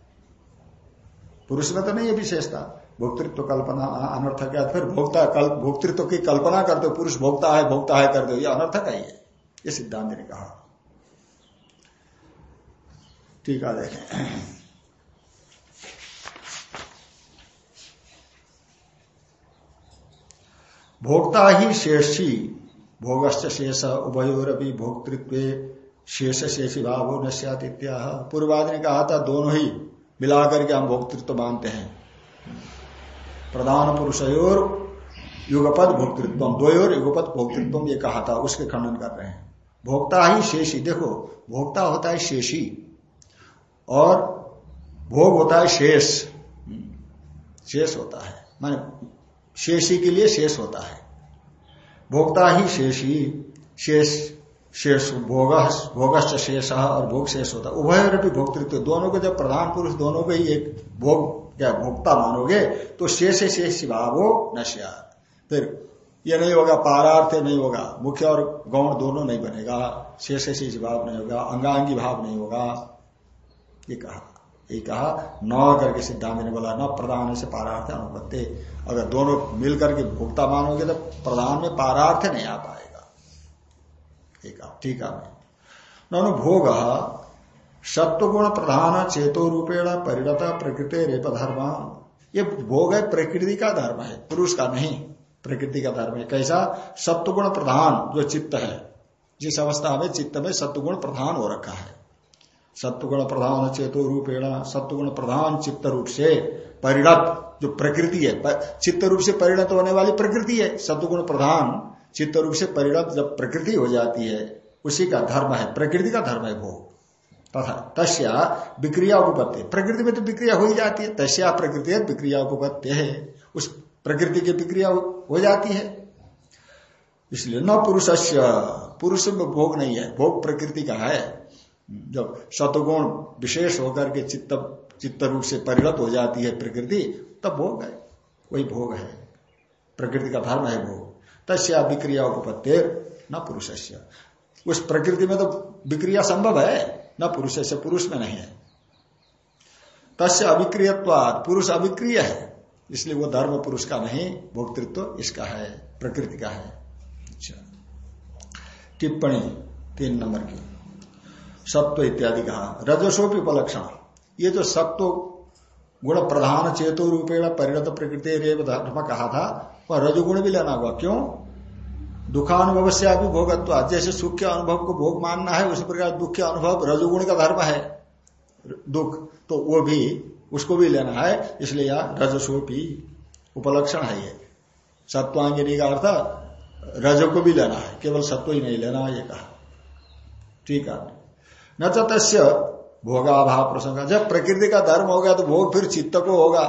पुरुष में तो नहीं है विशेषता। भोक्तृत्व कल्पना अनर्थक है, फिर भोक्ता भोक्तृत्व की कल्पना कर दो, पुरुष भोक्ता है भोक्ता है, कर दो। ये अनर्थक है ये सिद्धांत ने कहा। ठीक है, देखें। भोक्ता ही शेषी, भोगश्च शेष उभयोरपि भोक्तृत्व शेष शेषी भाव नश्यातिथ्या पूर्वादि ने कहा था, दोनों ही मिलाकर के हम भोक्तृत्व मानते हैं। प्रधान पुरुषयोर युगपद भोक्तृत्व द्वयोर युगपद भोक्तृत्व ये कहा था, उसके खंडन कर रहे हैं। भोक्ता ही शेषी। देखो, भोक्ता होता है शेषी, और भोग होता है शेष। शेष होता है, माने शेषी के लिए शेष होता है। भोक्ता ही शेषी, शेष शेष भोग, भोगश्च शेष और भोग शेष होता है। उभय भोक्तृत्व, दोनों को जब प्रधान पुरुष दोनों को ही एक भोग क्या भोक्ता मानोगे तो शेष शेष भाव हो फिर, ये नहीं होगा पारार्थ नहीं होगा, मुख्य और गौण दोनों नहीं बनेगा, शेष शेष भाव नहीं होगा, अंगांगी भाव नहीं होगा। ये कहा ये कहा, न करके सिद्धांत ने बोला, न प्रधान से पारार्थ अनुपत्ति। अगर दोनों मिलकर के भोक्ता मानोगे तो प्रधान में पारार्थ नहीं आ पाएगा। ठीक है नु भोग सत्वगुण प्रधान चेतो रूपेण परिणत प्रकृति रेप धर्म। ये भोग है प्रकृति का धर्म है, पुरुष का नहीं, प्रकृति का धर्म है। कैसा? सत्वगुण प्रधान जो चित्त है, जिस अवस्था में चित्त में सत्वगुण प्रधान हो रखा है। सत्वगुण प्रधान चेतो रूपेण, सत्वगुण प्रधान चित्त रूप से परिणत जो प्रकृति है चित्त रूप से परिणत होने वाली प्रकृति है, सत्वगुण प्रधान चित्त रूप से परिणत जब प्रकृति हो जाती है, उसी का धर्म है। प्रकृति का धर्म है भोग। तथा तस्या विक्रिया उपपत्ति। प्रकृति में तो विक्रिया हो ही जाती है। तस्या प्रकृति है, विक्रिया उपपत्ति है। उस प्रकृति की विक्रिया हो जाती है। इसलिए न पुरुष पुरुष में भोग नहीं है। भोग प्रकृति का है। जब सतगुण विशेष होकर के चित्त चित्त रूप से परिणत हो जाती है प्रकृति, तब भोग है। वही भोग है। प्रकृति का धर्म है भोग। तस्या विक्रिया उपपत्ति न पुरुष उस प्रकृति में तो विक्रिया संभव है, न पुरुष से पुरुष में नहीं है। तस्य अभिक्रियवाद पुरुष अभिक्रिय है, इसलिए वो धर्म पुरुष का नहीं, भोक्तृत्व इसका है, प्रकृति का है। अच्छा। टिप्पणी तीन नंबर की। सत्व इत्यादि कहा। रजसोपी उपलक्षण। ये जो सत्व गुण प्रधान चेतो रूपेण परिणत प्रकृति रेव धर्म कहा था वह रजगुण भी लेना हुआ क्यों? दुखानुभव से अभी भोगत्व। जैसे सुख के अनुभव को भोग मानना है, उसी प्रकार दुख के अनुभव, रजोगुण का धर्म है। दुख तो वो भी, उसको भी लेना है। इसलिए यह रजसोपी उपलक्षण है ये। सत्वांगिनी का अर्थ, रज को भी लेना है। केवल सत्व ही नहीं, लेना ये कहा। ठीक है। न तो तस्य भोगाभाव प्रसंग। जब प्रकृति का धर्म होगा तो भोग फिर चित्त को होगा,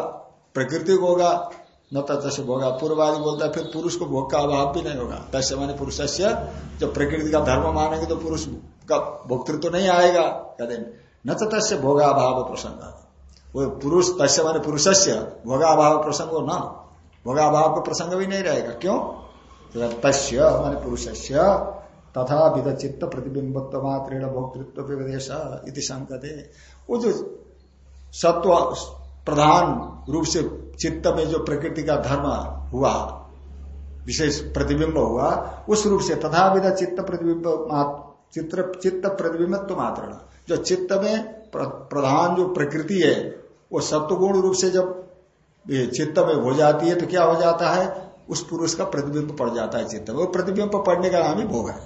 प्रकृति को होगा। न तत्से भोगा। पूर्वादि बोलता है, फिर पुरुष को भोग का अभाव भी नहीं होगा। तस्य माने पुरुष जब प्रकृति का धर्म मानेंगे तो पुरुष का भोक्तृत्व तो नहीं आएगा। कहते न तस्य भोगाभाव प्रसंग। वो पुरुष, तस्य माने पुरुष से भोगाभाव प्रसंग हो न? भोगाभाव का प्रसंग भी नहीं रहेगा। क्यों? तो तस्य माने पुरुष तथा विध चित्त प्रतिबिंबत्व मात्र भोक्तृत्व विदेश इति संकते। वो जो सत्व प्रधान रूप से चित्त में जो प्रकृति का धर्म हुआ, विशेष प्रतिबिंब हुआ, उस रूप से तथा विधा चित्त प्रतिबिंब चित्र, चित्त प्रतिबिंबित्व मात्र। जो चित्त में प्रधान जो प्रकृति है, वो सत्वगुण रूप से जब चित्त में हो जाती है तो क्या हो जाता है? उस पुरुष का प्रतिबिंब पड़ जाता है चित्त में। वो प्रतिबिंब पड़ने का नाम ही भोग है।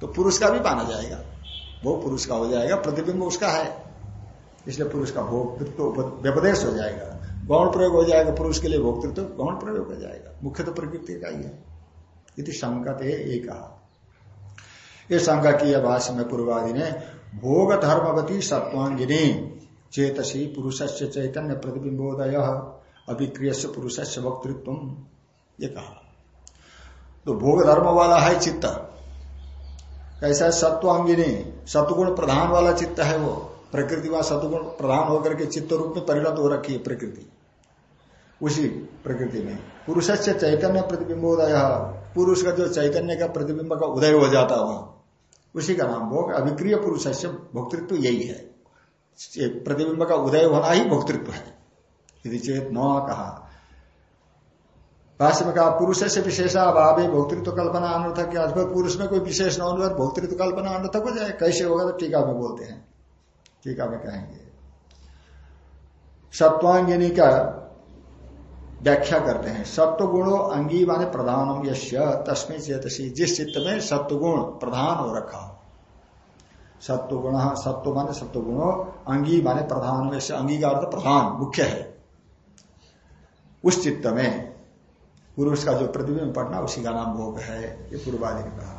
तो पुरुष का भी माना जाएगा। वो पुरुष का हो जाएगा, प्रतिबिंब उसका है। इसलिए पुरुष का भोक्तृत्व व्यपदेश हो जाएगा। गौण प्रयोग हो जाएगा पुरुष के लिए भोक्तृत्व तो गौण प्रयोग हो जाएगा। मुख्य तो प्रकृति का ही है। यदि शंका थे एक। कहा ये शंका की भाष्य में पूर्वादि ने, भोग धर्मवती सत्वांगिनी, चेतसी पुरुष से चैतन्य प्रतिबिंबोदय अभिक्रिय से पुरुष से वक्तृत्व ये कहा। तो भोग धर्म वाला है चित्त। कैसा है? सत्वांगिनी, सत्गुण प्रधान वाला चित्त है वो। प्रकृति व सतगुण प्रधान होकर के चित्त रूप में परिणत हो रखी है प्रकृति। उसी प्रकृति में। पुरुष से चैतन्य प्रतिबिंबोदय पुरुष का जो चैतन्य का प्रतिबिंब का उदय हो जाता वहाँ उसी का नाम भोग, अभिक्रिय पुरुष से भोक्तृत्व यही है। प्रतिबिंब का उदय होना ही भोक्तृत्व है। यदि चेत न कहा। भाष्य में कहा पुरुष से विशेषा अभाव भोक्तृत्व कल्पना अनर्थक क्या पुरुष में कोई विशेष न होने पर भोक्तृत्व कल्पना अनर्थक हो जाए। कैसे होगा तो टीका में बोलते हैं। टीका में कहेंगे। सत्वांगिनी का व्याख्या करते हैं। सत्व गुणो अंगी माने प्रधानम तस्में चेतसी, जिस चित्त में सत्वगुण प्रधान हो रखा हो। सत्वगुण सत्व माने सत्व सत्वगुणो अंगी माने प्रधान अंगी का अर्थ प्रधान, मुख्य है। उस चित्त में, पुरुष का जो प्रतिबिंब पढ़ना उसी का नाम भोग है, ये पूर्वादि ने कहा।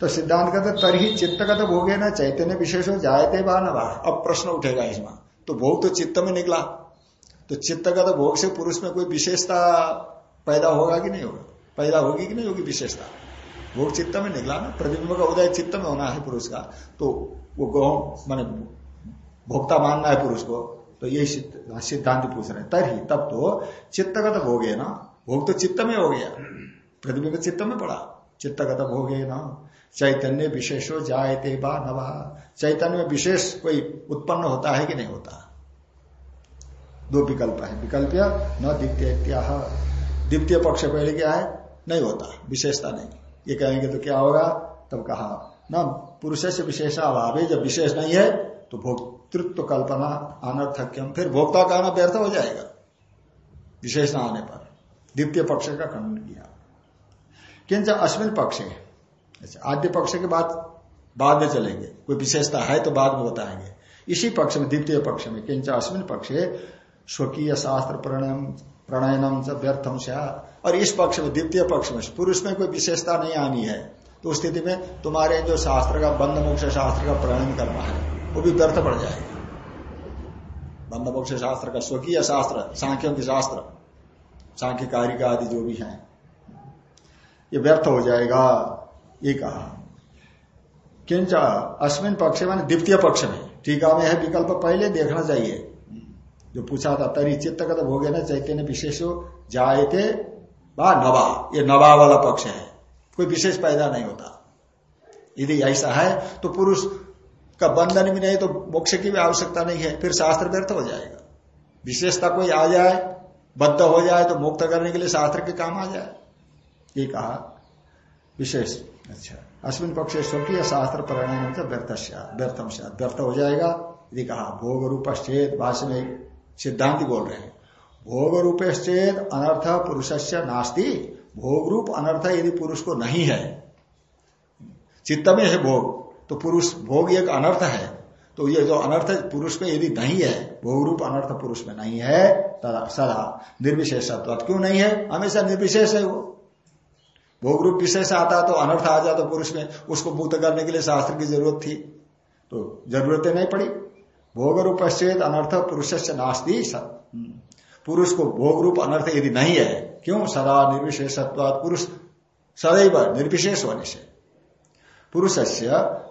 तो सिद्धांत कहते तरही चित्त का तो भोगे ना चैतन्य विशेष हो जायते बा न अब प्रश्न उठेगा इसमें। तो भोग तो चित्त में निकला। तो चित्त का तो भोग से पुरुष में कोई विशेषता पैदा होगा कि नहीं होगा? पैदा होगी कि नहीं होगी विशेषता? भोग चित्त में निकला ना? प्रतिबिंब का उदय चित्त में होना है पुरुष का। तो वो गौ मान भोक्ता मानना है पुरुष को तो यही सिद्धांत पूछ रहे हैं। तभी तब तो चित्त का तो भोग ना? भोग तो चित्त में हो गया। प्रतिबिंब चित्त में पड़ा। चित्त का तो भोग ना? चैतन्य विशेषो जायते बा नवा चैतन्य में विशेष कोई उत्पन्न होता है कि नहीं होता? दो विकल्प है। विकल्प न द्वितीय द्वितीय पक्ष पहले क्या है? नहीं होता, विशेषता नहीं। ये कहेंगे तो क्या होगा? तब कहा, न पुरुष से विशेषा अभाव है जब विशेष नहीं है तो भोक्तृत्व कल्पना अनर्थक्यम, फिर भोक्ता कहना व्यर्थ हो जाएगा। विशेष न आने पर। द्वितीय पक्ष का खंडन किया। किंच अश्विन पक्ष अच्छा आद्य पक्ष के बाद बाद में चलेंगे। कोई विशेषता है तो बाद में बताएँगे। इसी पक्ष में, द्वितीय पक्ष में, किंच अश्विन पक्ष स्वकीय शास्त्र प्रणयन प्रणयनम से व्यर्थम से और इस पक्ष में, द्वितीय पक्ष में, पुरुष में कोई विशेषता नहीं आनी है। तो स्थिति में तुम्हारे जो शास्त्र का बंद मोक्ष शास्त्र का प्रणयन करना है, वो भी व्यर्थ पड़ जाएगा। बंद मोक्ष शास्त्र का स्वकीय शास्त्र, सांख्यों के शास्त्र सांख्य कारिका आदि जो भी है, ये व्यर्थ हो जाएगा, ये कहा। किंच अश्विन पक्ष में द्वितीय पक्ष में, टीका में है, विकल्प पहले देखना चाहिए। जो पूछा था, तरी चित्त का तो भोगे ना, चैतन्य विशेष जायते बा नवा। ये नवा वाला पक्ष है। कोई विशेष पैदा नहीं होता। यदि ऐसा है तो पुरुष का बंधन भी नहीं तो मोक्ष की भी आवश्यकता नहीं है, फिर शास्त्र व्यर्थ हो जाएगा। विशेषता कोई आ जाए, बद्ध हो जाए तो मुक्त करने के लिए शास्त्र के काम आ जाए। ये कहा। विशेष। अच्छा। अश्विन पक्ष स्वकीय शास्त्र परिणाम व्यर्थ व्यर्थम व्यर्थ हो जाएगा। यदि कहा भोग रूप भाष्य में सिद्धांत बोल रहे हैं। भोग रूपेश्चेद अनर्थ पुरुष से नास्ती। भोग रूप अनर्थ यदि पुरुष को नहीं है, चित्त में है भोग तो पुरुष, भोग एक अनर्थ है। तो ये जो अनर्थ पुरुष में यदि नहीं है भोग रूप अनर्थ पुरुष में नहीं है सदा निर्विशेषत्व क्यों नहीं है? हमेशा निर्विशेष है वो। भोग रूप विशेष आता तो अनर्थ आ जाता पुरुष में, उसको मुक्त करने के लिए शास्त्र की ज़रूरत थी तो जरूरतें नहीं पड़ी। भोग रूप अनर्थ पुरुष से। नास्ती पुरुष को भोग रूप अनर्थ यदि नहीं है, क्यों? सदा निर्विशेषत्व पुरुष सदैव निर्विशेष होने से। पुरुष से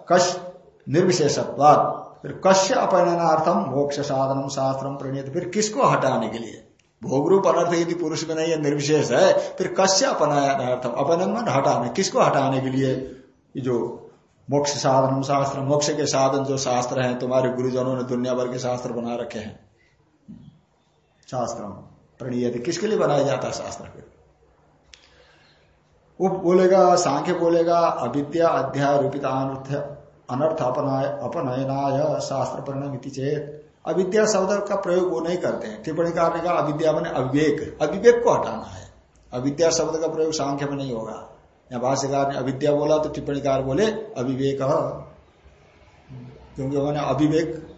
कश निर्विशेषत्वाद फिर कश्य अपहरणार्थम मोक्ष साधन, शास्त्र, प्रणीत, फिर किसको हटाने के लिए? भोग रूप अनर्थ यदि पुरुष में नहीं है, निर्विशेष है, फिर कश्य अपनार्थम अपनन मन हटाने, किसको हटाने के लिए? जो मोक्ष साधन शास्त्र, मोक्ष के साधन जो शास्त्र हैं, तुम्हारे गुरुजनों ने दुनिया भर के शास्त्र बना रखे हैं। शास्त्र प्रणीय किसके लिए बनाया जाता है शास्त्र फिर? वो बोलेगा, सांख्य बोलेगा, अविद्या अध्याय रूपित अनर्थ अनर्थ अपनयनाय, शास्त्र परिणाम चेत, अविद्या शब्द का प्रयोग वो नहीं करते हैं। टिप्पणी कार का अविद्या मैंने अविवेक। अविवेक को हटाना है। अविद्या शब्द का प्रयोग सांख्य में नहीं होगा। या भाष्यकार ने अविद्या बोला तो टिप्पणीकार बोले, अविवेक। क्योंकि उन्होंने अविवेक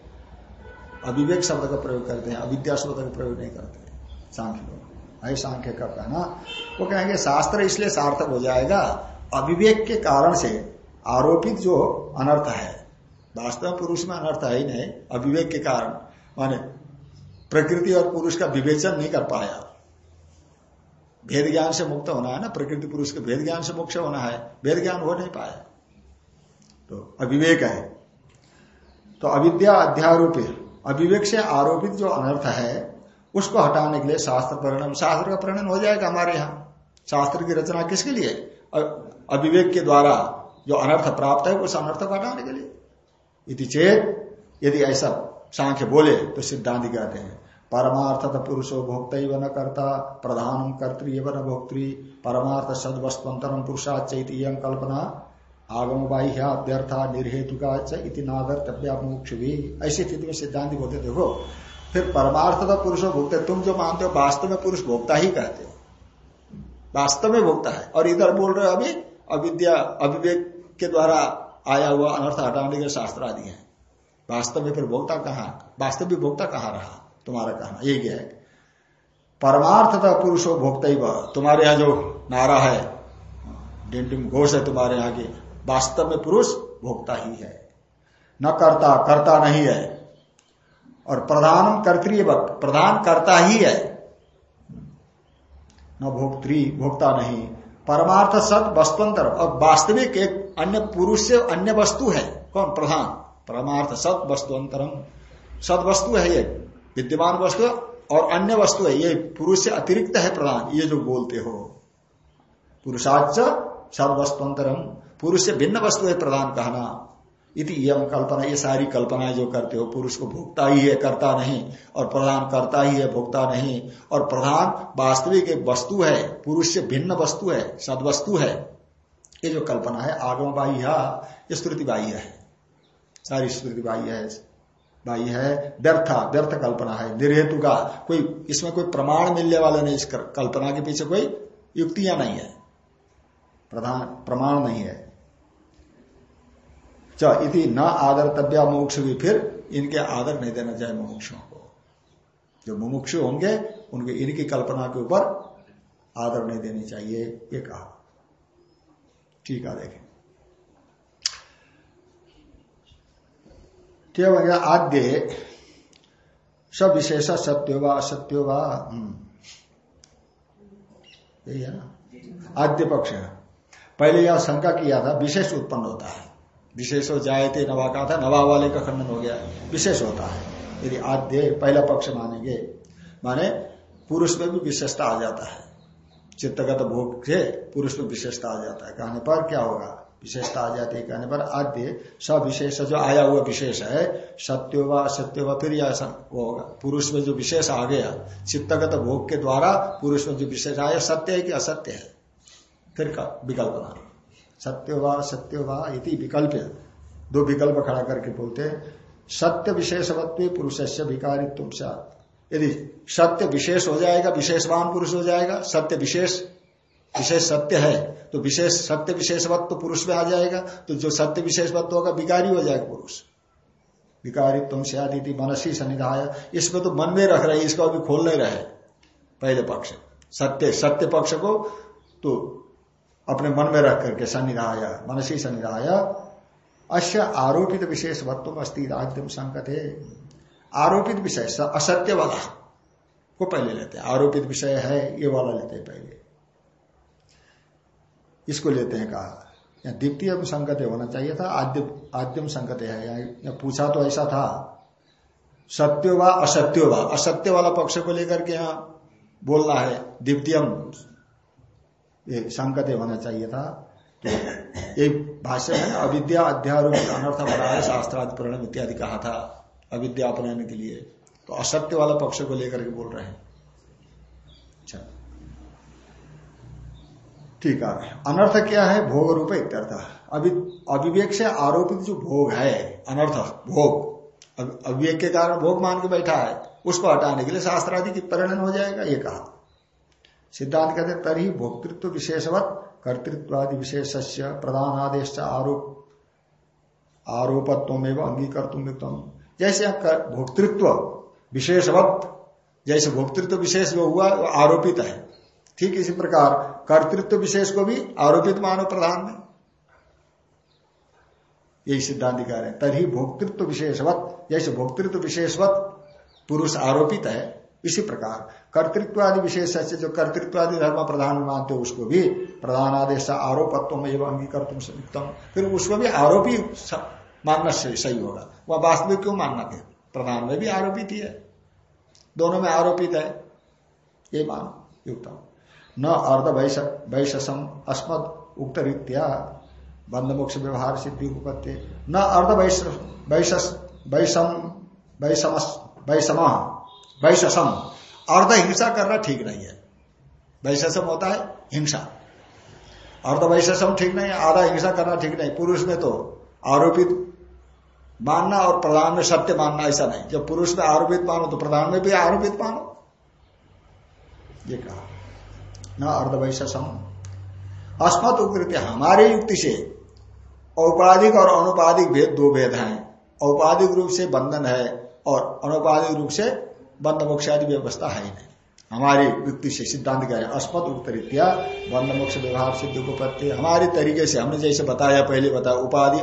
अविवेक शब्द का प्रयोग करते हैं, अविद्या शब्द का प्रयोग नहीं करते सांख्य लोग। भाई, सांख्य का कहना, वो कहेंगे, शास्त्र इसलिए सार्थक हो जाएगा, अविवेक के कारण से आरोपित जो अनर्थ है, वास्तव पुरुष में अनर्थ है ही नहीं, अविवेक के कारण, माने प्रकृति और पुरुष का विवेचन नहीं कर पाया। भेद ज्ञान से मुक्त होना है ना? प्रकृति पुरुष के भेद ज्ञान से मुक्त होना है। भेद ज्ञान हो नहीं पाया। तो अविवेक है। तो अविद्या अध्यारोपी, अविवेक से आरोपित जो अनर्थ है, उसको हटाने के लिए शास्त्र परिणाम, शास्त्र का परिणाम हो जाएगा हमारे यहाँ। शास्त्र की रचना किसके लिए? अविवेक के द्वारा जो अनर्थ प्राप्त है, उस अनर्थ को हटाने के लिए। यदि चेत, यदि ऐसा सांख्य बोले तो सिद्धांत कहते हैं परमार्थ पुरुषो भोक्त न करता प्रधानम कर्तृ न भोक्तृ परमार्थ सद वस्तुअंतरम पुरुषाच कल्पना, आगम बाह्याद्यर्था निर्हेतुका इति नागर्तव्यामुक्ष भी ऐसी स्थिति में सिद्धांत बोलते देखो, फिर परमार्थ का पुरुष भोगते तुम जो मानते हो, वास्तव में पुरुष भोक्ता ही कहते हो। वास्तव में भोक्ता है। और इधर बोल रहे हो, अभी अविद्या, अविवेक के द्वारा आया हुआ अनर्थ हटाने के शास्त्र आदि है। वास्तव में फिर भोक्ता कहा? वास्तव में भोक्ता कहाँ रहा? तुम्हारा कहना यही है। परमार्थता पुरुषो भोक्ता ही तुम्हारे यहाँ जो नारा है, डिंडिम घोष है तुम्हारे यहाँ की, वास्तव में पुरुष भोक्ता ही है। न करता करता नहीं है। और प्रधान कर्तृय प्रधान करता ही है। न भोक्त्री, भोक्ता नहीं। परमार्थ सत वस्तुअंतर और वास्तविक एक अन्य पुरुष से अन्य वस्तु है। कौन? प्रधान। परमार्थ सत वस्तुअंतरम सद वस्तु है ये। विद्यमान वस्तु और अन्य वस्तु है। ये पुरुष से अतिरिक्त है प्रधान। ये जो बोलते हो। पुरुषाच सब वस्तुअंतरम पुरुष से भिन्न वस्तु है प्रधान कहना। इति यम कल्पना, ये सारी कल्पनाएँ जो करते हो, पुरुष को भोगता ही है, करता नहीं। और प्रधान करता ही है, भोगता नहीं। और प्रधान वास्तविक एक वस्तु है, पुरुष से भिन्न वस्तु है, सदवस्तु है। ये जो कल्पना है आगम बाह्य स्तुति बाह्य है। सारी स्तुति बाह्य है। भाई है, व्यर्थ व्यर्थ कल्पना है, निर्हेतु का। कोई, इसमें कोई प्रमाण मिलने वाला नहीं, इस कल्पना के पीछे कोई युक्तियाँ नहीं है। प्रधान, प्रमाण नहीं है। च, इति न आदर तब्या मोक्ष भी फिर इनके आदर नहीं देना चाहिए मुमुक्षों को। जो मुमुक्ष होंगे, उनके, इनकी कल्पना के ऊपर आदर नहीं देनी चाहिए, ये कहा। ठीक है, देखें। गया आद्य सब विशेष सत्यो व असत्यो व हम्म। यही है ना? आद्य पक्ष पहले यह शंका किया था, विशेष उत्पन्न होता है। विशेष हो जाए थे, नवा का था, नवा वाले का खंडन हो गया। विशेष होता है। यदि आद्य पहला पक्ष मानेंगे, माने पुरुष में भी विशेषता आ जाता है। चित्तगत भोग से पुरुष में विशेषता आ जाता है। कहने पर क्या होगा? विशेषता आ जाती है कहने पर आद्य सब विशेष जो आया हुआ विशेष है, सत्यो व असत्य व फिर यह होगा। पुरुष में जो विशेष आ गया, चित्तगत भोग के द्वारा पुरुष में जो विशेष आया, सत्य है कि असत्य है? फिर का विकल्पना सत्य व सत्य व विकल्प। दो विकल्प खड़ा करके बोलते हैं। सत्य विशेषवत्व पुरुष से विकारित्व यदि सत्य विशेष हो जाएगा, विशेषवान पुरुष हो जाएगा, सत्य विशेष विशेष सत्य है तो विशेष सत्य विशेषवत्व पुरुष में आ जाएगा तो जो सत्य विशेषवत्व होगा, विकारी हो जाएगा पुरुष। विकारी तुम से आदि मनसी सनिधाय। इसमें तो मन में रख रहे इसको अभी खोल नहीं रहे। पहले पक्ष। सत्य सत्य पक्ष को तो अपने मन में रख करके सन्निधाय मनसी सन्निधाय अश्य आरोपित विशेष वत्व अस्थित आद्यम संकट है आरोपित विषय असत्य वाला को पहले लेते हैं। आरोपित विषय है, ये वाला लेते हैं पहले। इसको लेते हैं कहा। या द्वितीय संकट होना चाहिए था, आद्य, आद्यम संकट है, या पूछा तो ऐसा था। सत्य व असत्य व, असत्य वाला पक्ष को लेकर के यहाँ बोलना है द्वितीय ये संकट होना चाहिए था। तो ये भाष्य है अविद्या अध्यारोप अनर्थ बना है शास्त्रादि प्रणम इत्यादि कहा था, अविद्या अपनाने के लिए। तो असत्य वाला पक्ष को लेकर के बोल रहे हैं। अच्छा। ठीक है। अनर्थ क्या है? भोग रूप इत्यर्थ। अविवेक से आरोपित जो भोग है, अनर्थ, भोग। अविवेक के कारण भोग मान के बैठा है, उसको हटाने के लिए शास्त्र आदि की परिणन हो जाएगा, ये कहा। सिद्धांत कहते तरी भोक्तृत्व विशेषवत कर्तृत्वादि विशेष प्रधान आदेश आरोप आरोपत्व एवं अंगीकर तुम जैसे भोक्तृत्व विशेषवत, जैसे भोक्तृत्व विशेष जो हुआ, वो आरोपित है। ठीक इसी प्रकार कर्तृत्व विशेष को भी आरोपित मानो प्रधान में। यही सिद्धांत कह रहे हैं। तरी भोक्तृत्व विशेषवत जैसे भोक्तृत्व विशेषवत पुरुष आरोपित है, इसी प्रकार। कर्तृत्व आदि विशेष से जो कर्तृत्वादि धर्म प्रधान मानते हो, उसको भी प्रधान आदेश आरोपत्व एवं अंगीकर तुम संयुक्तम। फिर उसको भी आरोपी मानना सही होगा। वह वास्तविक क्यों मानना थे प्रधान में भी आरोपित ही है। दोनों में आरोपित है। ये मान युक्त न अर्ध वैशम अस्मद उक्त रीत्या बंद मोक्ष व्यवहार सिद्धि उपत्ति न अर्ध वैसम वैशम अर्ध हिंसा करना ठीक नहीं है। वैशम होता है हिंसा। अर्ध वैशम ठीक नहीं है आधा हिंसा करना ठीक नहीं। पुरुष में तो आरोपित मानना और प्रधान में सत्य मानना ऐसा नहीं। जब पुरुष में आरोपित मानो तो प्रधान में भी आरोपित मानो। ये कहा। न अर्धवैशम अस्मत उपकृत हमारे युक्ति से औपाधिक और अनुपाधिक भेद दो भेद हैं। औपाधिक रूप से बंधन है और अनुपाधिक रूप से बंध मोक्ष आदि व्यवस्था है नहीं हमारी युक्ति से सिद्धांत क्या है? अस्मत उत्तरित्या बंध मोक्ष व्यवहार सिद्ध को हमारे तरीके से हमने जैसे बताया पहले बताया उपाधि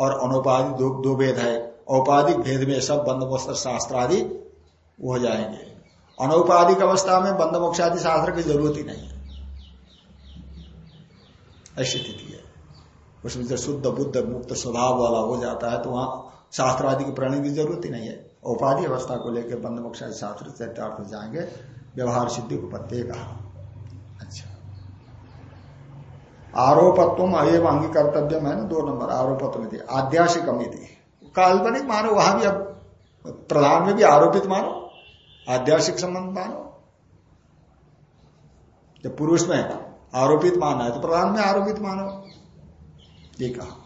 और अनुपाधिक दो, दो भेद है। औपाधिक भेद में सब मोक्ष शास्त्र आदि हो जाएँगे। अनौपाधिक अवस्था में बंद मोक्ष आदि शास्त्र की ज़रूरत ही नहीं है। ऐसी स्थिति है। उसमें जब शुद्ध, बुद्ध, मुक्त स्वभाव वाला हो जाता है तो वहाँ शास्त्र आदि की प्रणय की ज़रूरत ही नहीं है। औपाधि अवस्था को लेकर बंद मोक्ष शास्त्र चरितार्थ जाएँगे, व्यवहार सिद्धि को पत्ते कहा अच्छा। आरोपत्व अयव अंगी कर्तव्य है ना, दो नंबर आरोपत्व आध्यासिक अमिति काल्पनिक मानो, वहाँ भी अब प्रधान में भी आरोपित मानो, आध्यासिक संबंध मानो। जब पुरुष में आरोपित माना है तो प्रधान में आरोपित मानो। ये कहा।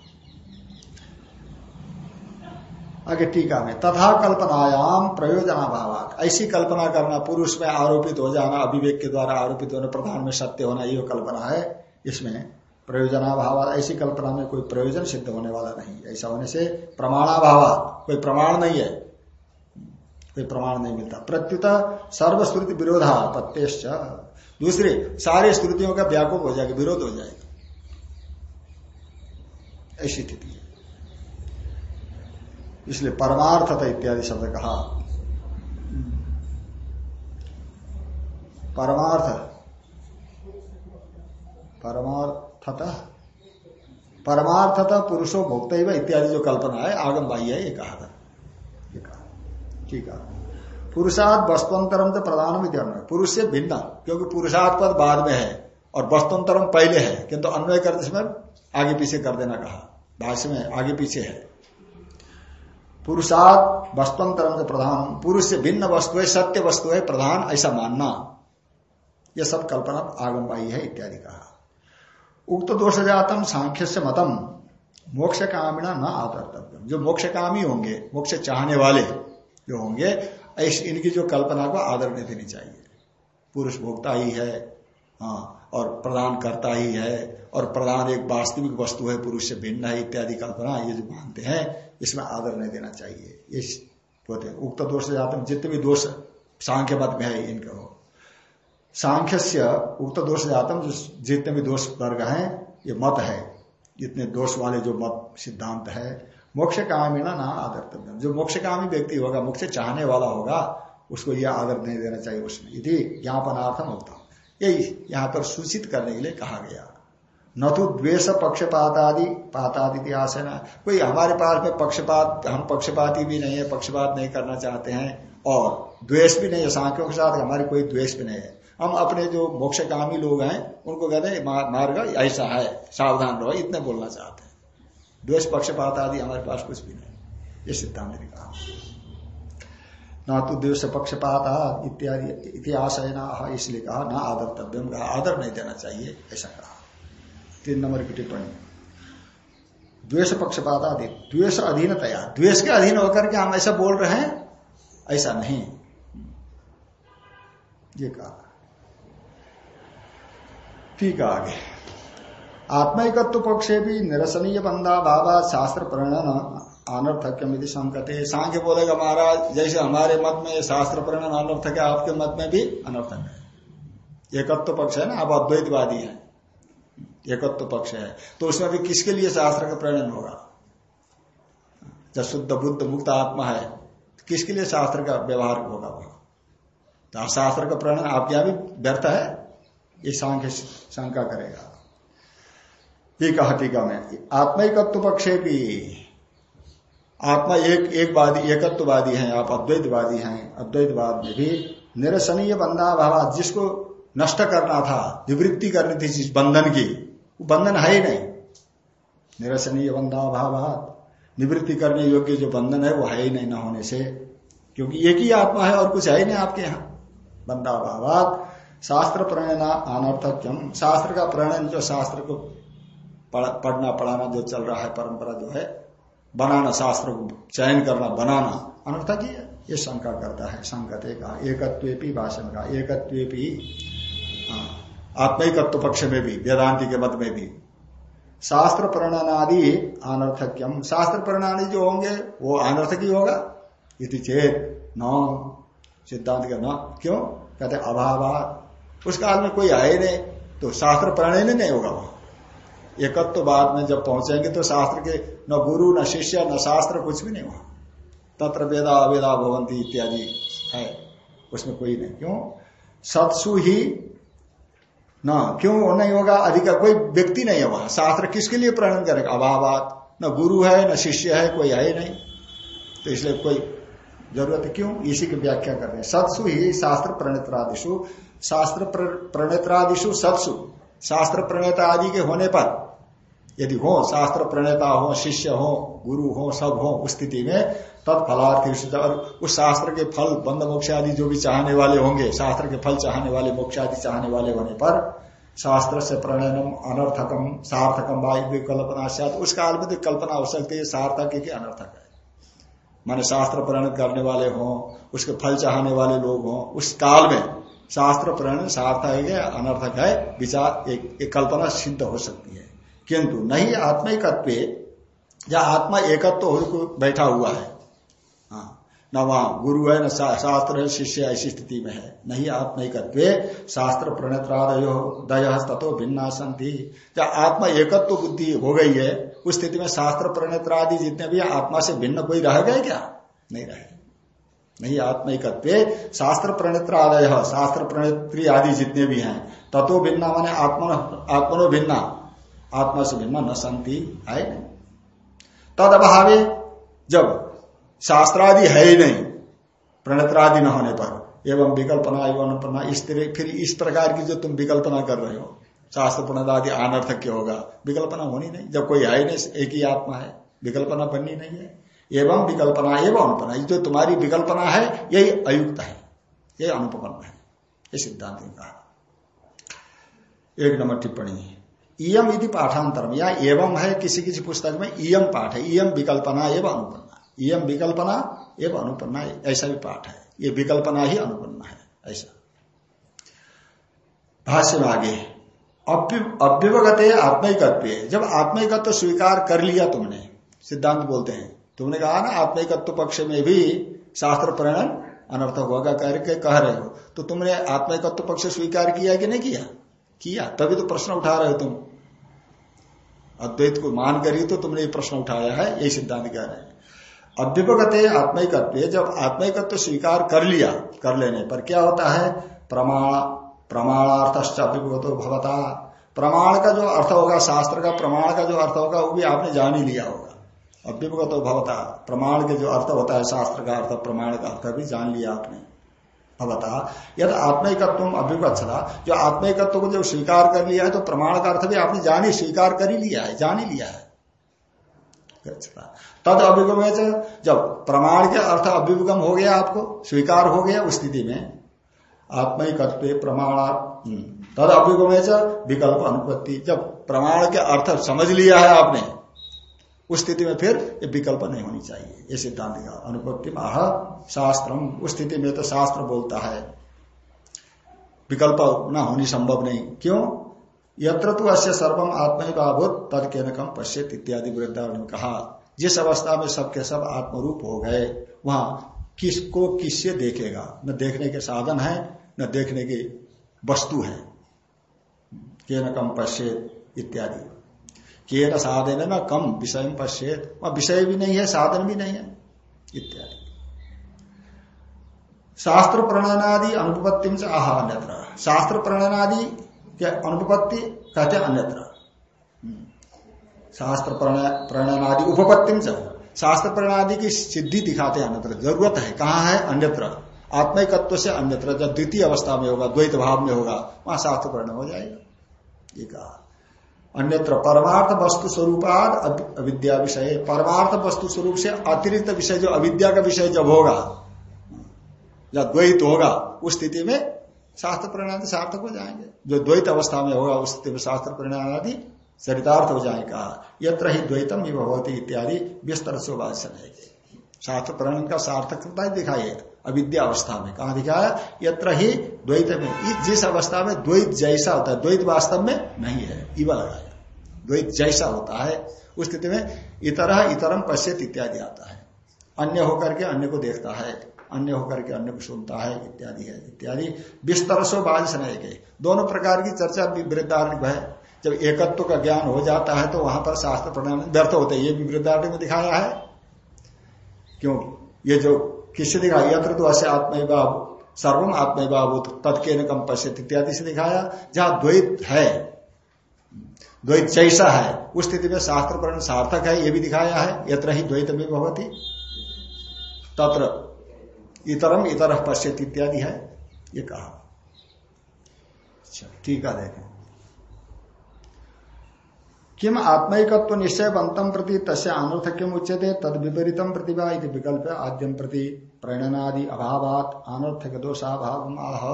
आगे टीका में, तथा कल्पनायाम प्रयोजनाभाव ऐसी कल्पना करना, पुरुष में आरोपित हो जाना अभिवेक के द्वारा आरोपित होना, प्रधान में सत्य होना, ये कल्पना है। इसमें प्रयोजनाभाव ऐसी कल्पना में कोई प्रयोजन सिद्ध होने वाला नहीं ऐसा होने से प्रमाणाभाव कोई प्रमाण नहीं है। कोई प्रमाण नहीं मिलता। प्रत्युत सर्वश्रुति विरोधा पत्यश्च दूसरे, सारे स्तुतियों का व्यापक हो जाएगा, विरोध हो जाएगा। ऐसी स्थिति इसलिए परमार्थता इत्यादि शब्द कहा। परमार्थ, परमार्थता परमार्थता पुरुषो भोक्त इत्यादि जो कल्पना है आगम बाह्य है, ये कहा था। ठीक है। पुरुषार्थ वस्तुअंतरम तो प्रधान विद्यान पुरुष से भिन्न, क्योंकि पुरुषार्थ पद बाद में है और वस्तुअंतरम पहले है, किंतु अन्वय करते समय आगे पीछे कर देना कहा। भाष्य में आगे पीछे है। पुरुषार्थ वस्तुअंतरम से प्रधान, पुरुष से भिन्न वस्तु है, सत्य वस्तु है, प्रधान ऐसा मानना। यह सब कल्पना आगम आगमवाही है इत्यादि कहा। उक्त दोष जातम सांख्य से मतम, मोक्ष कामिना न आदर्तव्य जो मोक्ष कामी होंगे, मोक्ष चाहने वाले जो होंगे ऐसी इनकी जो कल्पना को आदर नहीं देनी चाहिए। पुरुष भोक्ता ही है हाँ और प्रदान करता ही है, और प्रदान एक वास्तविक वस्तु है, पुरुष से भिन्न है, इत्यादि कल्पना ये जो मानते हैं, इसमें आदर नहीं देना चाहिए। ये होते उक्त दोष से जाते जितने भी दोष सांख्य मत में है, इनका हो। सांख्य से उक्त दोष जातम जो जितने भी दोष वर्ग हैं, ये मत है। जितने दोष वाले जो मत सिद्धांत है मोक्ष कामी ना ना आदर जो मोक्ष कामी व्यक्ति होगा, मोक्ष चाहने वाला होगा, उसको यह आदर नहीं देना चाहिए उसमें यदि ज्ञापनार्थम होता यही यहाँ पर सूचित करने के लिए कहा गया। न तो द्वेष पक्षपात आदि पाताद इतिहास है ना कोई हमारे पास में पक्षपात, हम पक्षपाती भी नहीं है, पक्षपात नहीं करना चाहते हैं, और द्वेष भी नहीं है, सांख्यों के साथ हमारे कोई द्वेष भी नहीं है। हम अपने जो मोक्षकामी लोग हैं, उनको कहते हैं मार्ग ऐसा है, सावधान रहो, इतने बोलना चाहते हैं। द्वेष, पक्षपात आदि हमारे पास कुछ भी नहीं। ये सिद्धांत ने कहा। न तो द्वेष, पक्षपात इत्यादि इतिहास है ना इसलिए कहा, ना आदर तब्यम कहा। आदर नहीं देना चाहिए, ऐसा कहा। तीन नंबर की टिप्पणी। द्वेष, पक्षपात आदि। द्वेष अधीनतया। द्वेष के अधीन होकर के हम ऐसा बोल रहे हैं, ऐसा नहीं। ये कहा। ठीक आगे। आत्मिकत्व पक्षे भी निरसनीय बंदा बाबा शास्त्र प्रणन अनर्थक्यम यदि संकते। सांख्य बोलेगा महाराज, जैसे हमारे मत में शास्त्र प्रणन अनर्थक है, आपके मत में भी अनर्थक है। एकत्व पक्ष है ना, आप अद्वैतवादी है। एकत्व पक्ष है। तो उसमें भी किसके लिए शास्त्र का प्रणयन होगा? जब शुद्ध बुद्ध मुक्त आत्मा है, किसके लिए शास्त्र का व्यवहार होगा वह? तो शास्त्र का प्रणन आपके यहाँ भी व्यर्थ है? ये सांख्य शंका करेगा। ये कहा टीका में। आत्मिकत्व पक्षे भी आत्मा एक एक वादी एकत्ववादी है, आप अद्वैतवादी हैं। अद्वैतवाद में भी निरसनीय बंदा भाव जिसको नष्ट करना था निवृत्ति करनी थी जिस बंधन की, वो बंधन है ही नहीं। निरसनीय बंधा भाव निवृत्ति करने योग्य जो बंधन है, वो है ही नहीं न होने से, क्योंकि एक ही आत्मा है और कुछ है ही नहीं आपके यहाँ। बंधा भावात शास्त्र प्रणयन अनर्थक्यम शास्त्र का प्रणयन जो शास्त्र को पढ़ना, पढ़ाना जो चल रहा है परंपरा जो है, बनाना, शास्त्र को चयन करना, बनाना अनर्थक ही है। ये शंका करता है संकते का एकत्वेपी भाषण का एकत्वेपी आत्मिकत्व पक्ष में भी, वेदांति के मत में भी। शास्त्र प्रणाली अनर्थक्यम। शास्त्र प्रणाली जो होंगे, वो अनर्थक ही होगा? यदि चेत, न, सिद्धांत का न, क्यों? कहते अभाव उस काल में कोई आए नहीं तो शास्त्र प्रणयन नहीं होगा वहाँ एकत्व तो बाद में जब पहुँचेंगे तो शास्त्र के न गुरु, न शिष्य, न शास्त्र कुछ भी नहीं वहाँ तत्र वेदा, अवेदा भवंती इत्यादि है। उसमें कोई नहीं। क्यों? सत्सु ही न, क्यों? नहीं होगा अधिकार कोई व्यक्ति नहीं है वहाँ। शास्त्र किसके लिए प्रणन करेगा? अभावात। न गुरु है, न शिष्य है, कोई है नहीं। तो इसलिए कोई ज़रूरत क्यों? इसी की व्याख्या कर रहे हैं। सत्सु ही शास्त्र प्रणेत्रादिशु शास्त्र प्रणेत्रादिशु सत्सु। शास्त्र प्रणेता आदि के होने पर यदि हो शास्त्र प्रणेता हो शिष्य हो गुरु हो सब हो उस स्थिति में तत्फलार्थी और उस शास्त्र के फल बंद मोक्ष आदि जो भी चाहने वाले होंगे शास्त्र के फल चाहने वाले मोक्ष आदि चाहने वाले होने पर शास्त्र से प्रणयनम अनर्थकम सार्थकम वायु कल्पना से उस काल में तो कल्पना हो सकती है सार्थक है कि अनर्थक है। माने शास्त्र प्रणयन करने वाले हों उसके फल चाहने वाले लोग हों उस काल में शास्त्र प्रणयन सार्थक है अनर्थक है विचार एक, एक कल्पना सिद्ध हो सकती है। किंतु नहीं आत्मिकत्व, या आत्मा एकत्व तो बैठा हुआ है। हाँ न वहाँ गुरु है, न शास्त्र है, शिष्य ऐसी स्थिति में है। नहीं आत्मिकत्व, शास्त्र प्रणेत्रादय, दय तथो भिन्ना संति या आत्मा एकत्व तो बुद्धि हो गई है, उस स्थिति में शास्त्र प्रणेत्रादि जितने भी आत्मा से भिन्न कोई रह गए क्या? नहीं रहे। नहीं आत्मिकत्व, शास्त्र प्रणेत्रादय, शास्त्र प्रणेत्री आदि जितने भी हैं तत्व भिन्ना माने आत्मा आत्मनो भिन्ना। आत्मा से भिन्न न संति है? तद अभावे जब शास्त्रादि है ही नहीं, प्रणत्रादि न होने पर, एवं विकल्पना एवं अनुपना इस तरह, फिर इस प्रकार की जो तुम विकल्पना कर रहे हो, शास्त्र प्रणतादि अनर्थक क्या होगा? विकल्पना होनी नहीं, जब कोई है नहीं, एक ही आत्मा है, विकल्पना बननी नहीं है। एवं विकल्पना, एवं अनुपना जो तुम्हारी विकल्पना है, यही अयुक्त है, यही अनुपन्न है, ये सिद्धांत कहा। एक नंबर टिप्पणी। इयम यदि पाठांतरम या एवं है किसी किसी पुस्तक में इयम पाठ है। इयम विकल्पना एवं अनुपन्ना। इयम विकल्पना एवं अनुपन्ना ऐसा भी पाठ है। ये विकल्पना ही अनुपन्ना है। ऐसा। भाष्य में आगे। अभ्युपगत आत्मिकत्व। जब आत्मिकत्व स्वीकार कर लिया तुमने, सिद्धांत बोलते हैं, तुमने कहा ना, आत्मिकत्व पक्ष में भी शास्त्र प्रणयन अनर्थक होगा करके कह रहे हो। तो तुमने आत्मिकत्व पक्ष स्वीकार किया कि नहीं किया? किया। तभी तो प्रश्न उठा रहे हो तुम। अद्वैत को मान कर ही तो तुमने ये प्रश्न उठाया है, यही सिद्धांत कह रहे हैं। अभ्युपगत आत्मिकत्व, जब आत्मिकत्व स्वीकार कर लिया, कर लेने पर क्या होता है? प्रमाण प्रमाणार्थ अभ्युपगत भवता। प्रमाण का जो अर्थ होगा, शास्त्र का प्रमाण का जो अर्थ होगा, वो भी आपने जान ही लिया होगा। अभ्युपगत भवता, प्रमाण के जो अर्थ होता है, शास्त्र का अर्थ, प्रमाण का अर्थ भी जान लिया आपने। भवता। यदि आत्मिकत्व अभ्युगत जो आत्मिकत्व को जब स्वीकार कर लिया है तो प्रमाण का अर्थ भी आपने जानी स्वीकार कर ही लिया है जान ही लिया है। तद अभिगम जब प्रमाण के अर्थ अभ्युगम हो गया आपको स्वीकार हो गया उस स्थिति में आत्मिकत्व प्रमाण हम्म, तद अभिगम विकल्प अनुपत्ति। जब प्रमाण के अर्थ समझ लिया है आपने उस स्थिति में फिर ये विकल्प नहीं होनी चाहिए। ये सिद्धांत का अनुपत्ति आह शास्त्र उस स्थिति में तो शास्त्र बोलता है। विकल्प ना होनी संभव नहीं। क्यों? यत्र तो अश्य सर्वम आत्मनिभाभूत तद के नकम पश्चित इत्यादि वृद्धा ने कहा, जिस अवस्था में सबके सब आत्मरूप हो गए, वहाँ किसको किससे देखेगा? न देखने के साधन है, न देखने की वस्तु है। के नकम पश्चित इत्यादि। के न साधन न, कम, विषय पश्चेत वह विषय भी नहीं है, साधन भी नहीं है, इत्यादि। शास्त्र प्रणयनादि अनुपत्ति से आह, अन्यत्र। शास्त्र प्रणयनादि अनुपत्ति कहते अन्यत्र। हम्म। शास्त्र प्रणयनादि उपपत्ति से। शास्त्र प्रणादि की सिद्धि दिखाते हैं अन्यत्र। ज़रूरत है, कहाँ है? अन्यत्र। आत्मिकत्व से अन्यत्र। जब द्वितीय अवस्था में होगा, द्वैत भाव में होगा, वहाँ शास्त्र प्रणय हो जाएगा। ये कहा। अन्यत्र परमार्थ वस्तु स्वरूपाद अविद्या विषय। परमार्थ वस्तु स्वरूप से अतिरिक्त विषय जो अविद्या का विषय जब होगा, या द्वैत होगा, उस स्थिति में शास्त्र परिणाम सार्थक हो जाएँगे। जो द्वैत अवस्था में होगा, उस स्थिति में शास्त्र परिणाम आदि चरितार्थ हो जाएगा। यत्र ही द्वैतम ही भगवती इत्यादि विस्तर से शास्त्र परिणाम का सार्थकता दिखाई अविद्या अवस्था में। कहा दिखाया? यत्र ही द्वैत में। जिस अवस्था में द्वैत जैसा होता है, द्वैत वास्तव में नहीं है, इवा लगाया। द्वैत जैसा होता है, उस स्थिति में इतर इतरम पश्चित इत्यादि आता है। अन्य होकर के अन्य को देखता है, अन्य होकर के अन्य को सुनता है, इत्यादि है, इत्यादि। बिस्तर सो बाज के। दोनों प्रकार की चर्चा वृद्धारण है। जब एकत्व का ज्ञान हो जाता है तो वहाँ पर शास्त्र प्रणाम व्यर्थ होते ये भी वृद्धारण में दिखाया है। क्यों? ये जो किससे दिखाया? यत्र तो ऐसे आत्मबाबू सर्वम आत्मबाबू तत्के न कम पश्चित इत्यादि से दिखाया। जहाँ द्वैत है द्वैत जैसा है। उस स्थिति में शास्त्र प्रण सार्थक है, ये भी दिखाया है। यत्र ही द्वैत में भवती। तत्र इतरम इतर पश्चित इत्यादि है, ये कहा। अच्छा ठीक है, देखें। किम आत्मिकत्व निश्चय बंतम प्रति, तस्य अनर्थ किम उच्यते, तद विपरीतम प्रतिभा विकल्प आद्यम प्रति प्रेरणादि अभावात अनर्थक दोषाभाव आह।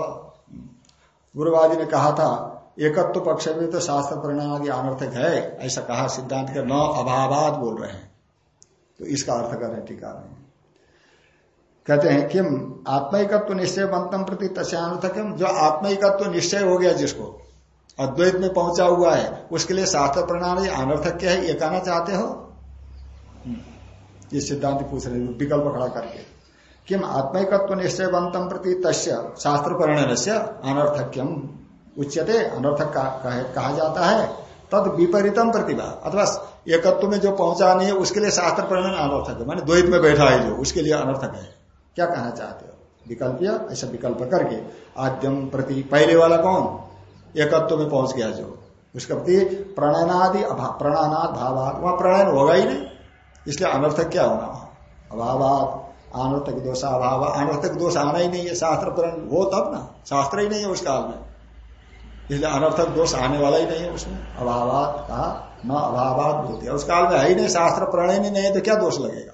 गुरुवादी ने कहा था एकत्व पक्ष में तो शास्त्र परिणाम आदि अनर्थक है। ऐसा कहा सिद्धांत के न अभावाद बोल रहे हैं। तो इसका अर्थ कर रहे टीका में। कहते हैं, किम? आत्मिकत्व निश्चय बंतम प्रति तस्यानर्थक जो आत्मिकत्व निश्चय हो गया जिसको, अद्वैत में पहुँचा हुआ है, उसके लिए शास्त्र प्रणाली अनर्थक क्या है, ये कहना चाहते हो? ये सिद्धांत पूछ रहे विकल्प खड़ा करके। किम? आत्मिकत्व निश्चय बंतम प्रति तस्य, शास्त्र परिणाम से अनर्थक्यम उच्चते अनर्थक कहा जाता है। तद विपरीतम प्रतिभा। अथवा एकत्व में जो पहुँचा नहीं है, उसके लिए शास्त्र परिणाम अनर्थक है। मानी द्वैत में बैठा है जो, उसके लिए अनर्थक है। क्या कहना चाहते हो? विकल्प ऐसा विकल्प करके। आद्यम प्रति, पहले वाला कौन? एकत्व में पहुँच गया जो। उसका प्रति प्रणयनादि प्रणानाद भावात वहाँ प्रणयन होगा ही नहीं। इसलिए अनर्थक क्या होना वहाँ? अभावात अनर्थक दोष, अभाव, अनर्थक दोष आना ही नहीं है। शास्त्र प्रण हो तब ना। शास्त्र ही नहीं है उस काल में। इसलिए अनर्थक दोष आने वाला ही नहीं है उसमें। अभावात कहा न अभावात बोलते उस काल में है ही नहीं, शास्त्र प्रणय नहीं है तो क्या दोष लगेगा?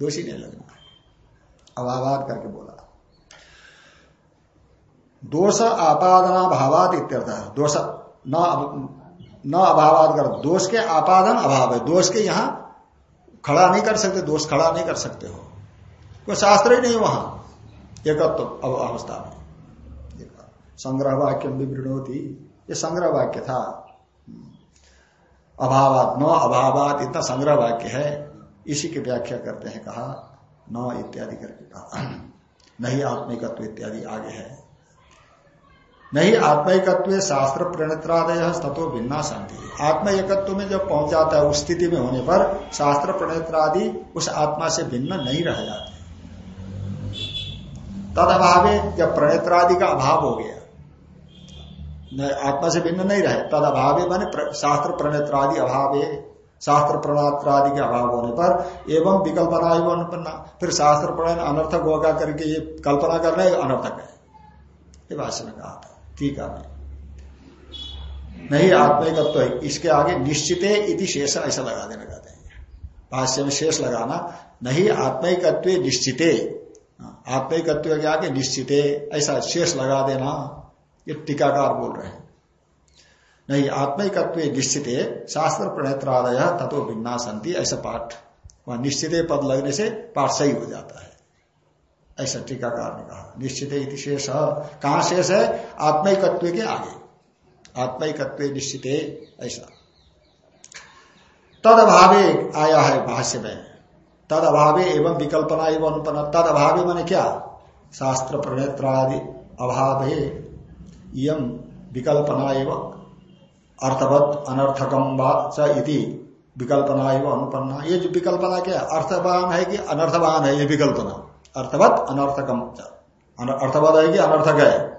दोष ही नहीं लगना अभावात करके बोला। दोष आपादना भावात इत्यर्थ दोष न न कर, दोष के आपादन अभाव है। दोष के यहाँ खड़ा नहीं कर सकते, दोष खड़ा नहीं कर सकते हो। कोई शास्त्र ही नहीं वहाँ। एकत्व अवस्था में। संग्रह वाक्य विवृणोती ये संग्रह वाक्य था। अभावात न, अभावात इतना संग्रह वाक्य है। इसी की व्याख्या करते हैं, कहा, न इत्यादि करके कहा। नहीं आत्मिकत्व इत्यादि आगे है। नहीं आत्मिकत्व शास्त्र प्रणेत्रादय तत्व भिन्ना शांति आत्म एकत्व में जब पहुँच जाता है, उस स्थिति में होने पर शास्त्र प्रणेत्रादि उस आत्मा से भिन्न नहीं रह जाते। तद अभावे जब प्रणेत्रादि का अभाव हो गया आत्मा से भिन्न नहीं रहे। तद अभावे माने शास्त्र प्रणेत्रादि अभावे, शास्त्र प्रणेत्रादि के अभाव होने पर एवं विकल्पना अनुपन्ना। फिर शास्त्र प्रणयन अनर्थक होगा करके ये कल्पना करना अनर्थक है। ये भाष्य में कहा था। ठीक है। नहीं, आत्मिकत्व तो इसके आगे निश्चित इति शेष, ऐसा लगा देना कहते हैं। भाष्य में शेष लगाना। नहीं, आत्मिकत्व निश्चित। आत्मिकत्व के आगे निश्चित, ऐसा शेष लगा देना। ये टीकाकार बोल रहे हैं। नहीं, आत्मिकत्व निश्चित शास्त्र प्रणेत्रादय तत्व संति ऐसा पाठ वहाँ निश्चित पद लगने से पाठ सही हो जाता है। ऐसा टीकाकार ने कहा। निश्चित शेष। कहा शेष है? आत्मिकत्व के आगे। आत्मिकत्व निश्चित, ऐसा। तद अभावे आया है भाष्य में। तद अभावे एवं विकल्पना एवं अनुपना। तद अभावे मैंने क्या? शास्त्र प्रणेत्रादि अभाव। यम विकल्पना एवं अर्थवत अनर्थकम इति विकल्पना एवं अनुपन्ना। ये जो विकल्पना क्या अर्थवान है कि अनर्थवान है ये विकल्पना? अर्थवत अनर्थकम अर्थवत है कि अनर्थक है?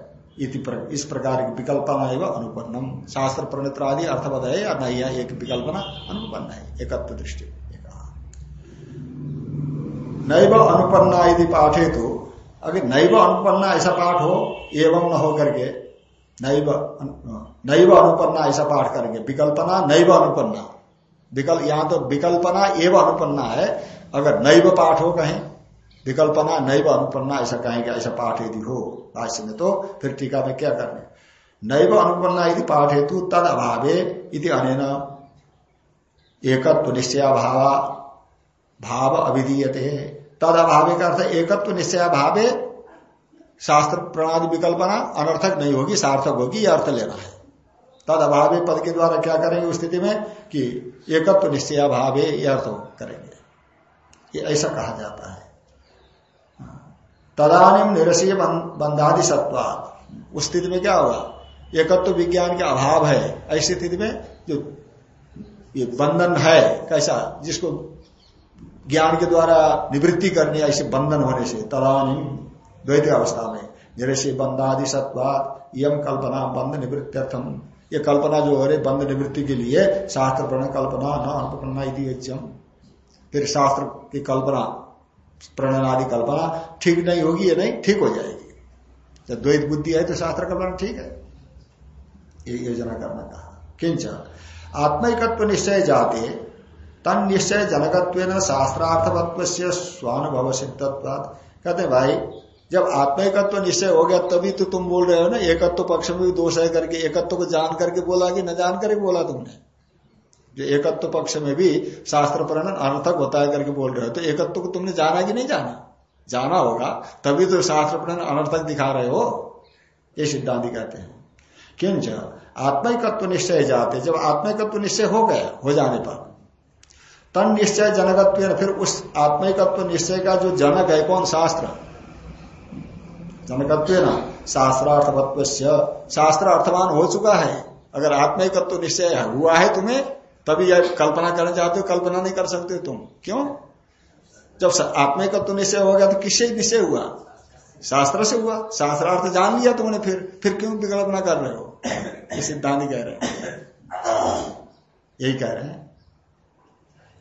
इस प्रकार की विकल्पना एवं अनुपन्नम। शास्त्र प्रणित्रादि अर्थवत है या नहीं है? एक विकल्पना अनुपन्न है। एकत्व दृष्टि। नैव अनुपन्ना यदि पाठे तो अगर नैव अनुपन्ना ऐसा पाठ हो, एवं न हो करके नैव अनुपन्ना ऐसा पाठ करेंगे। विकल्पना नैव अनुपन्ना। विकल्प यहाँ तो विकल्पना एवं अनुपन्ना है। अगर नैव पाठ हो कहें, विकल्पना नैव अनुपन्ना ऐसा कहेंगे, ऐसा पाठ यदि हो, भाष्य में तो फिर टीका में क्या करने नैव अनुपन्ना यदि पाठ हेतु तद अभावे यदि अनेन। एकत्व निश्चयाभाव, भाव अभिधीयते। तद अभावे का अर्थ एकत्व निश्चयाभावे शास्त्र प्रणाली विकल्पना अनर्थक नहीं होगी, सार्थक होगी, यह अर्थ लेना है। तद अभावे पद के द्वारा क्या करेंगे उस स्थिति में कि एकत्व निश्चय निश्चयाभावे यह अर्थ करेंगे। ये ऐसा कहा जाता है। तदानिम निरसीय बंधादि सत्वाद उस स्थिति में क्या होगा? एकत्व विज्ञान के अभाव है। ऐसी स्थिति में जो, ये बंधन है, कैसा? जिसको ज्ञान के द्वारा निवृत्ति करनी ऐसे बंधन होने से तदानिम द्वैत अवस्था में निरसी बंधादि सत्वाद यम कल्पना बंध निवृत्त्यर्थम। ये कल्पना जो हो रही बंध निवृत्ति के लिए शास्त्र प्रण कल्पना न अनुपन्ना फिर शास्त्र की कल्पना प्रणनादि कल्पना ठीक नहीं होगी या नहीं, ठीक हो जाएगी। जब द्वैत बुद्धि है तो शास्त्र कल्पना ठीक है। ये योजना करना कहा। किंच, आत्मिकत्व निश्चय जाते, तन निश्चय जनकत्व शास्त्रार्थवत्व से स्वानुभव सिद्धत्व कहते भाई जब आत्मिकत्व निश्चय हो गया, तभी तो तुम बोल रहे हो ना, एकत्व पक्ष में भी दोष है करके, एकत्व को जान करके बोला कि न जान करके बोला तुमने? जो एकत्व पक्ष में भी शास्त्र प्रणन अनर्थक होता है करके बोल रहे हो तो एकत्व को तुमने जाना कि नहीं जाना? जाना होगा, तभी तो शास्त्र प्रणन अनर्थक दिखा रहे हो, ये सिद्धांत कहते हैं। किंच, आत्मिकत्व निश्चय जाते, जब आत्मिकत्व निश्चय हो गया, हो जाने पर, तन निश्चय जनकत्व, फिर उस आत्मिकत्व निश्चय का जो जनक है, कौन? शास्त्र। जनकत्व ना शास्त्रार्थवत्व शास्त्र अर्थवान हो चुका है। अगर आत्मिकत्व निश्चय हुआ है तुम्हें, तभी यह कल्पना करना चाहते हो, कल्पना नहीं कर सकते तुम। क्यों? जब आत्मिक तो निश्चय हो गया तो किससे निश्चय हुआ? शास्त्र से हुआ। शास्त्रार्थ जान लिया तुमने फिर। फिर क्यों विकल्पना कर रहे हो? ये सिद्धांत कह रहे हैं। यही कह रहे हैं।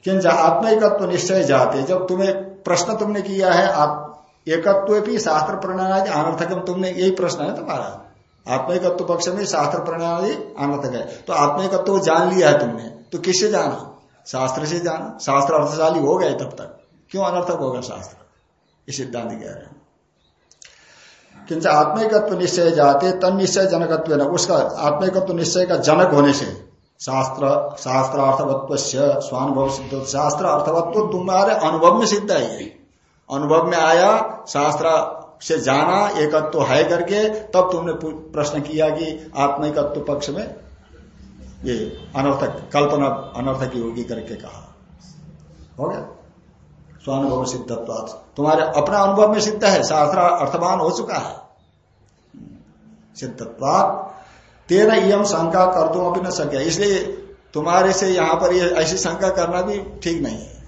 किंच आत्मिकत्व निश्चय जाते, जब तुम्हें प्रश्न तुमने किया है एकत्व भी शास्त्र प्रणाली अनर्थकम तुमने यही प्रश्न है तुम्हारा। आत्मिकत्व पक्ष में शास्त्र प्रणाली अनर्थक है। तो आत्मिकत्व जान लिया है तुमने तो किससे जाना? शास्त्र से जाना। शास्त्र अर्थशाली हो गए तब तक। क्यों अनर्थक होगा शास्त्र? ये सिद्धांत कह रहे हैं। किंच आत्मिकत्व निश्चय जाते, तन निश्चय जनकत्व न। उसका आत्मिकत्व निश्चय का जनक होने से शास्त्र शास्त्र अर्थवत्व स्वानुभव सिद्ध शास्त्र अर्थवत्व तुम्हारे अनुभव में सिद्ध है अनुभव में आया शास्त्र से जाना, एकत्व है करके, तब तुमने प्रश्न किया कि आत्मिकत्व पक्ष में ये अनर्थक कल्पना अनर्थक योगी करके कहा। हो गया? स्वानुभव सिद्धत्व तुम्हारे अपना अनुभव में सिद्ध है, शास्त्र अर्थवान हो चुका है। सिद्धत्वात। तेरा यम शंका कर दो अभी न संख्या इसलिए तुम्हारे से यहाँ पर ये ऐसी शंका करना भी ठीक नहीं है।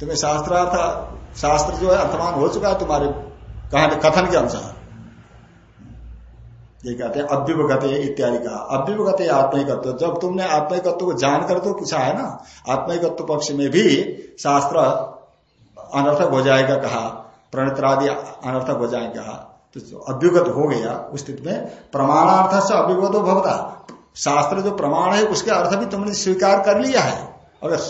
तुम्हें शास्त्रार्थ शास्त्र जो है अर्थमान हो चुका है तुम्हारे कहा कथन के अनुसार। ये कहते हैं, अभ्युपगत इत्यादि कहा। अभ्युपगत आत्मिकत्व। जब तुमने आत्मिकत्व को जानकर तो पूछा है ना, आत्मिकत्व पक्ष में भी शास्त्र अनर्थक हो जाएगा कहा, प्रणित्रादि अनर्थक हो जाएगा कहा। तो अभ्युगत हो गया, उस स्थिति में प्रमाणार्थ से अभ्युगत भवता। शास्त्र जो प्रमाण है, उसके अर्थ भी तुमने स्वीकार कर लिया है। अगर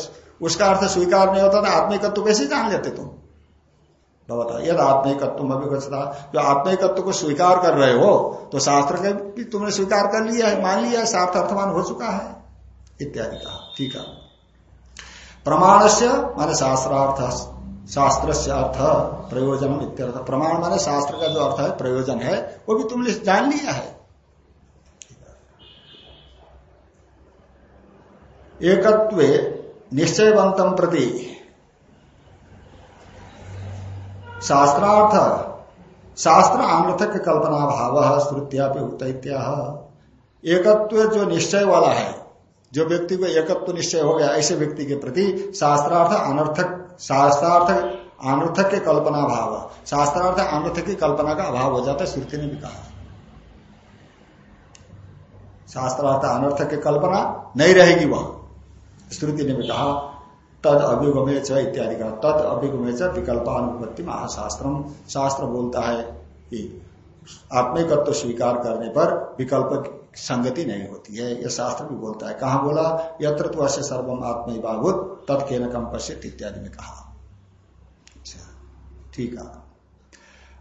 उसका अर्थ स्वीकार नहीं होता तो आत्मिकत्व कैसे जान लेते तुम? भवता यद आत्मिकत्व अभिगछता जो आत्मिकत्व को स्वीकार कर रहे हो तो शास्त्र के तुमने स्वीकार कर लिया है, मान लिया है सार्थ अर्थमान हो चुका है। इत्यादि कहा। ठीक है। प्रमाण से माने शास्त्रार्थ शास्त्र से अर्थ प्रयोजन इत्यर्थ। प्रमाण माने शास्त्र का जो अर्थ है, प्रयोजन है, वो भी तुमने जान लिया है। एकत्व निश्चयवंतम प्रति शास्त्रार्थ। शास्त्र अनर्थक कल्पना भाव श्रुत्या उक्त एकत्व जो निश्चय वाला है, जो व्यक्ति को एकत्व निश्चय हो गया, ऐसे व्यक्ति के प्रति शास्त्रार्थ अनर्थक शास्त्रार्थ अनर्थक के कल्पना भाव, शास्त्रार्थ अनर्थक की कल्पना का अभाव हो जाता है, श्रुति ने भी कहा। शास्त्रार्थ अनर्थक की कल्पना नहीं रहेगी वह, श्रुति ने भी कहा। तद अभिगमे च इत्यादि का तद अभिगमे च विकल्पानुपत्ति महाशास्त्र शास्त्र बोलता है कि आत्मिकत्व स्वीकार करने पर विकल्प संगति नहीं होती है। यह शास्त्र भी बोलता है। कहा बोला? यत्र तो अश्य सर्वम आत्म बाबुत तद के पश्चित इत्यादि में कहा। अच्छा, ठीक है।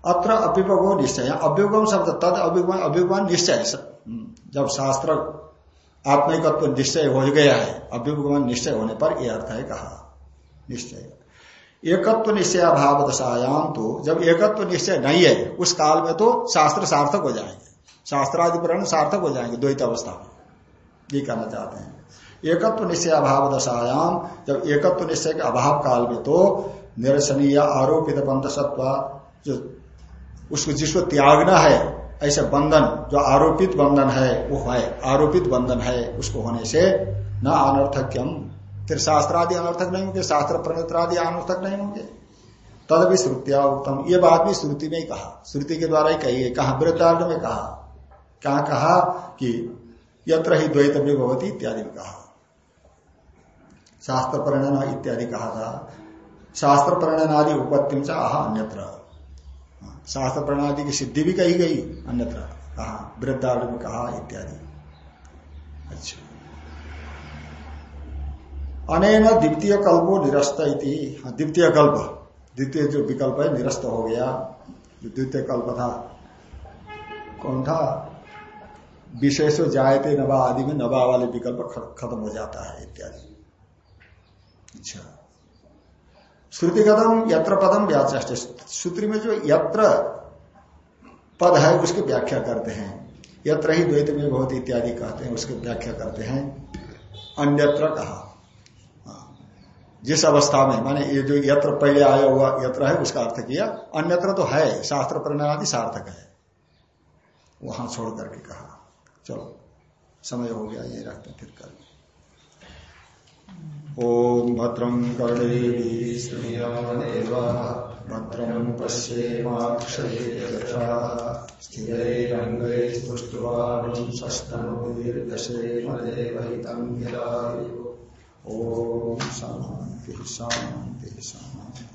अत्र अभ्युपगो निश्चय। अभ्युगम शब्द तद अभ्युगम अभ्युगम निश्चय। जब शास्त्र आत्मिकत्व निश्चय हो गया है। अभ्युपगमन निश्चय होने पर यह अर्थ है कहा। निश्चय। एकत्व निश्चय अभाव दशायाम तो जब एकत्व निश्चय नहीं है, उस काल में तो शास्त्र सार्थक हो जाएँगे। शास्त्रादि प्रण सार्थक हो जाएँगे द्वैत अवस्था में। ये कहना चाहते हैं। एकत्व निश्चय अभाव दशायाम जब एकत्व निश्चय के अभाव काल में तो निरसनीय आरोपित बंध सत्व जो उसको जिसको त्यागना है ऐसे बंधन, जो आरोपित बंधन है, वो है, आरोपित बंधन है, उसको होने से न अनर्थक्यम फिर शास्त्रादि अनर्थक नहीं होंगे, शास्त्र प्रणित्रादि अनर्थक नहीं होंगे। तद भी श्रुतिया उत्तम। ये बात भी श्रुति में ही कहा। श्रुति के द्वारा ही कही है कहा वृद्धार्थ में कहा। क्या कहा? कि यत्र ही द्वैत में भवती इत्यादि में कहा। शास्त्र परिणन इत्यादि कहा था। शास्त्र परिणनादि उपत्ति आह अन्यत्र। शास्त्र प्रणादि की सिद्धि भी कही गई अन्यत्र कहा वृद्धार्थ में कहा इत्यादि। अच्छा। अनेन द्वितीय कल्पो निरस्त हाँ, द्वितीय कल्प। द्वितीय जो विकल्प है निरस्त हो गया। जो द्वितीय कल्प था कौन था? विशेष जायते नवा आदि में नबा वाले विकल्प खत्म हो जाता है इत्यादि। अच्छा। श्रुति कदम यत्र पदम व्याचष्ट सूत्र में जो यत्र पद है, उसकी व्याख्या करते हैं। यत्र ही द्वैत में बहुत इत्यादि कहते हैं, उसकी व्याख्या करते हैं। अन्यत्र कहा। हाँ। जिस अवस्था में, माने ये जो यत्र पहले आया हुआ यत्र है, उसका अर्थ किया, अन्यत्र तो है, शास्त्र परिणाम सार्थक है। वहाँ छोड़ करके कहा। चलो, समय हो गया, ये रखते फिर कर ओम भद्रं कर्णे भद्रं पश्येमाक्षयेयथा स्थिरैरङ्गैस्तुष्ट्वांशस्तनोर्दशेमदेवहितं गिरायो ॐ शान्तिः शान्तिः शान्तिः।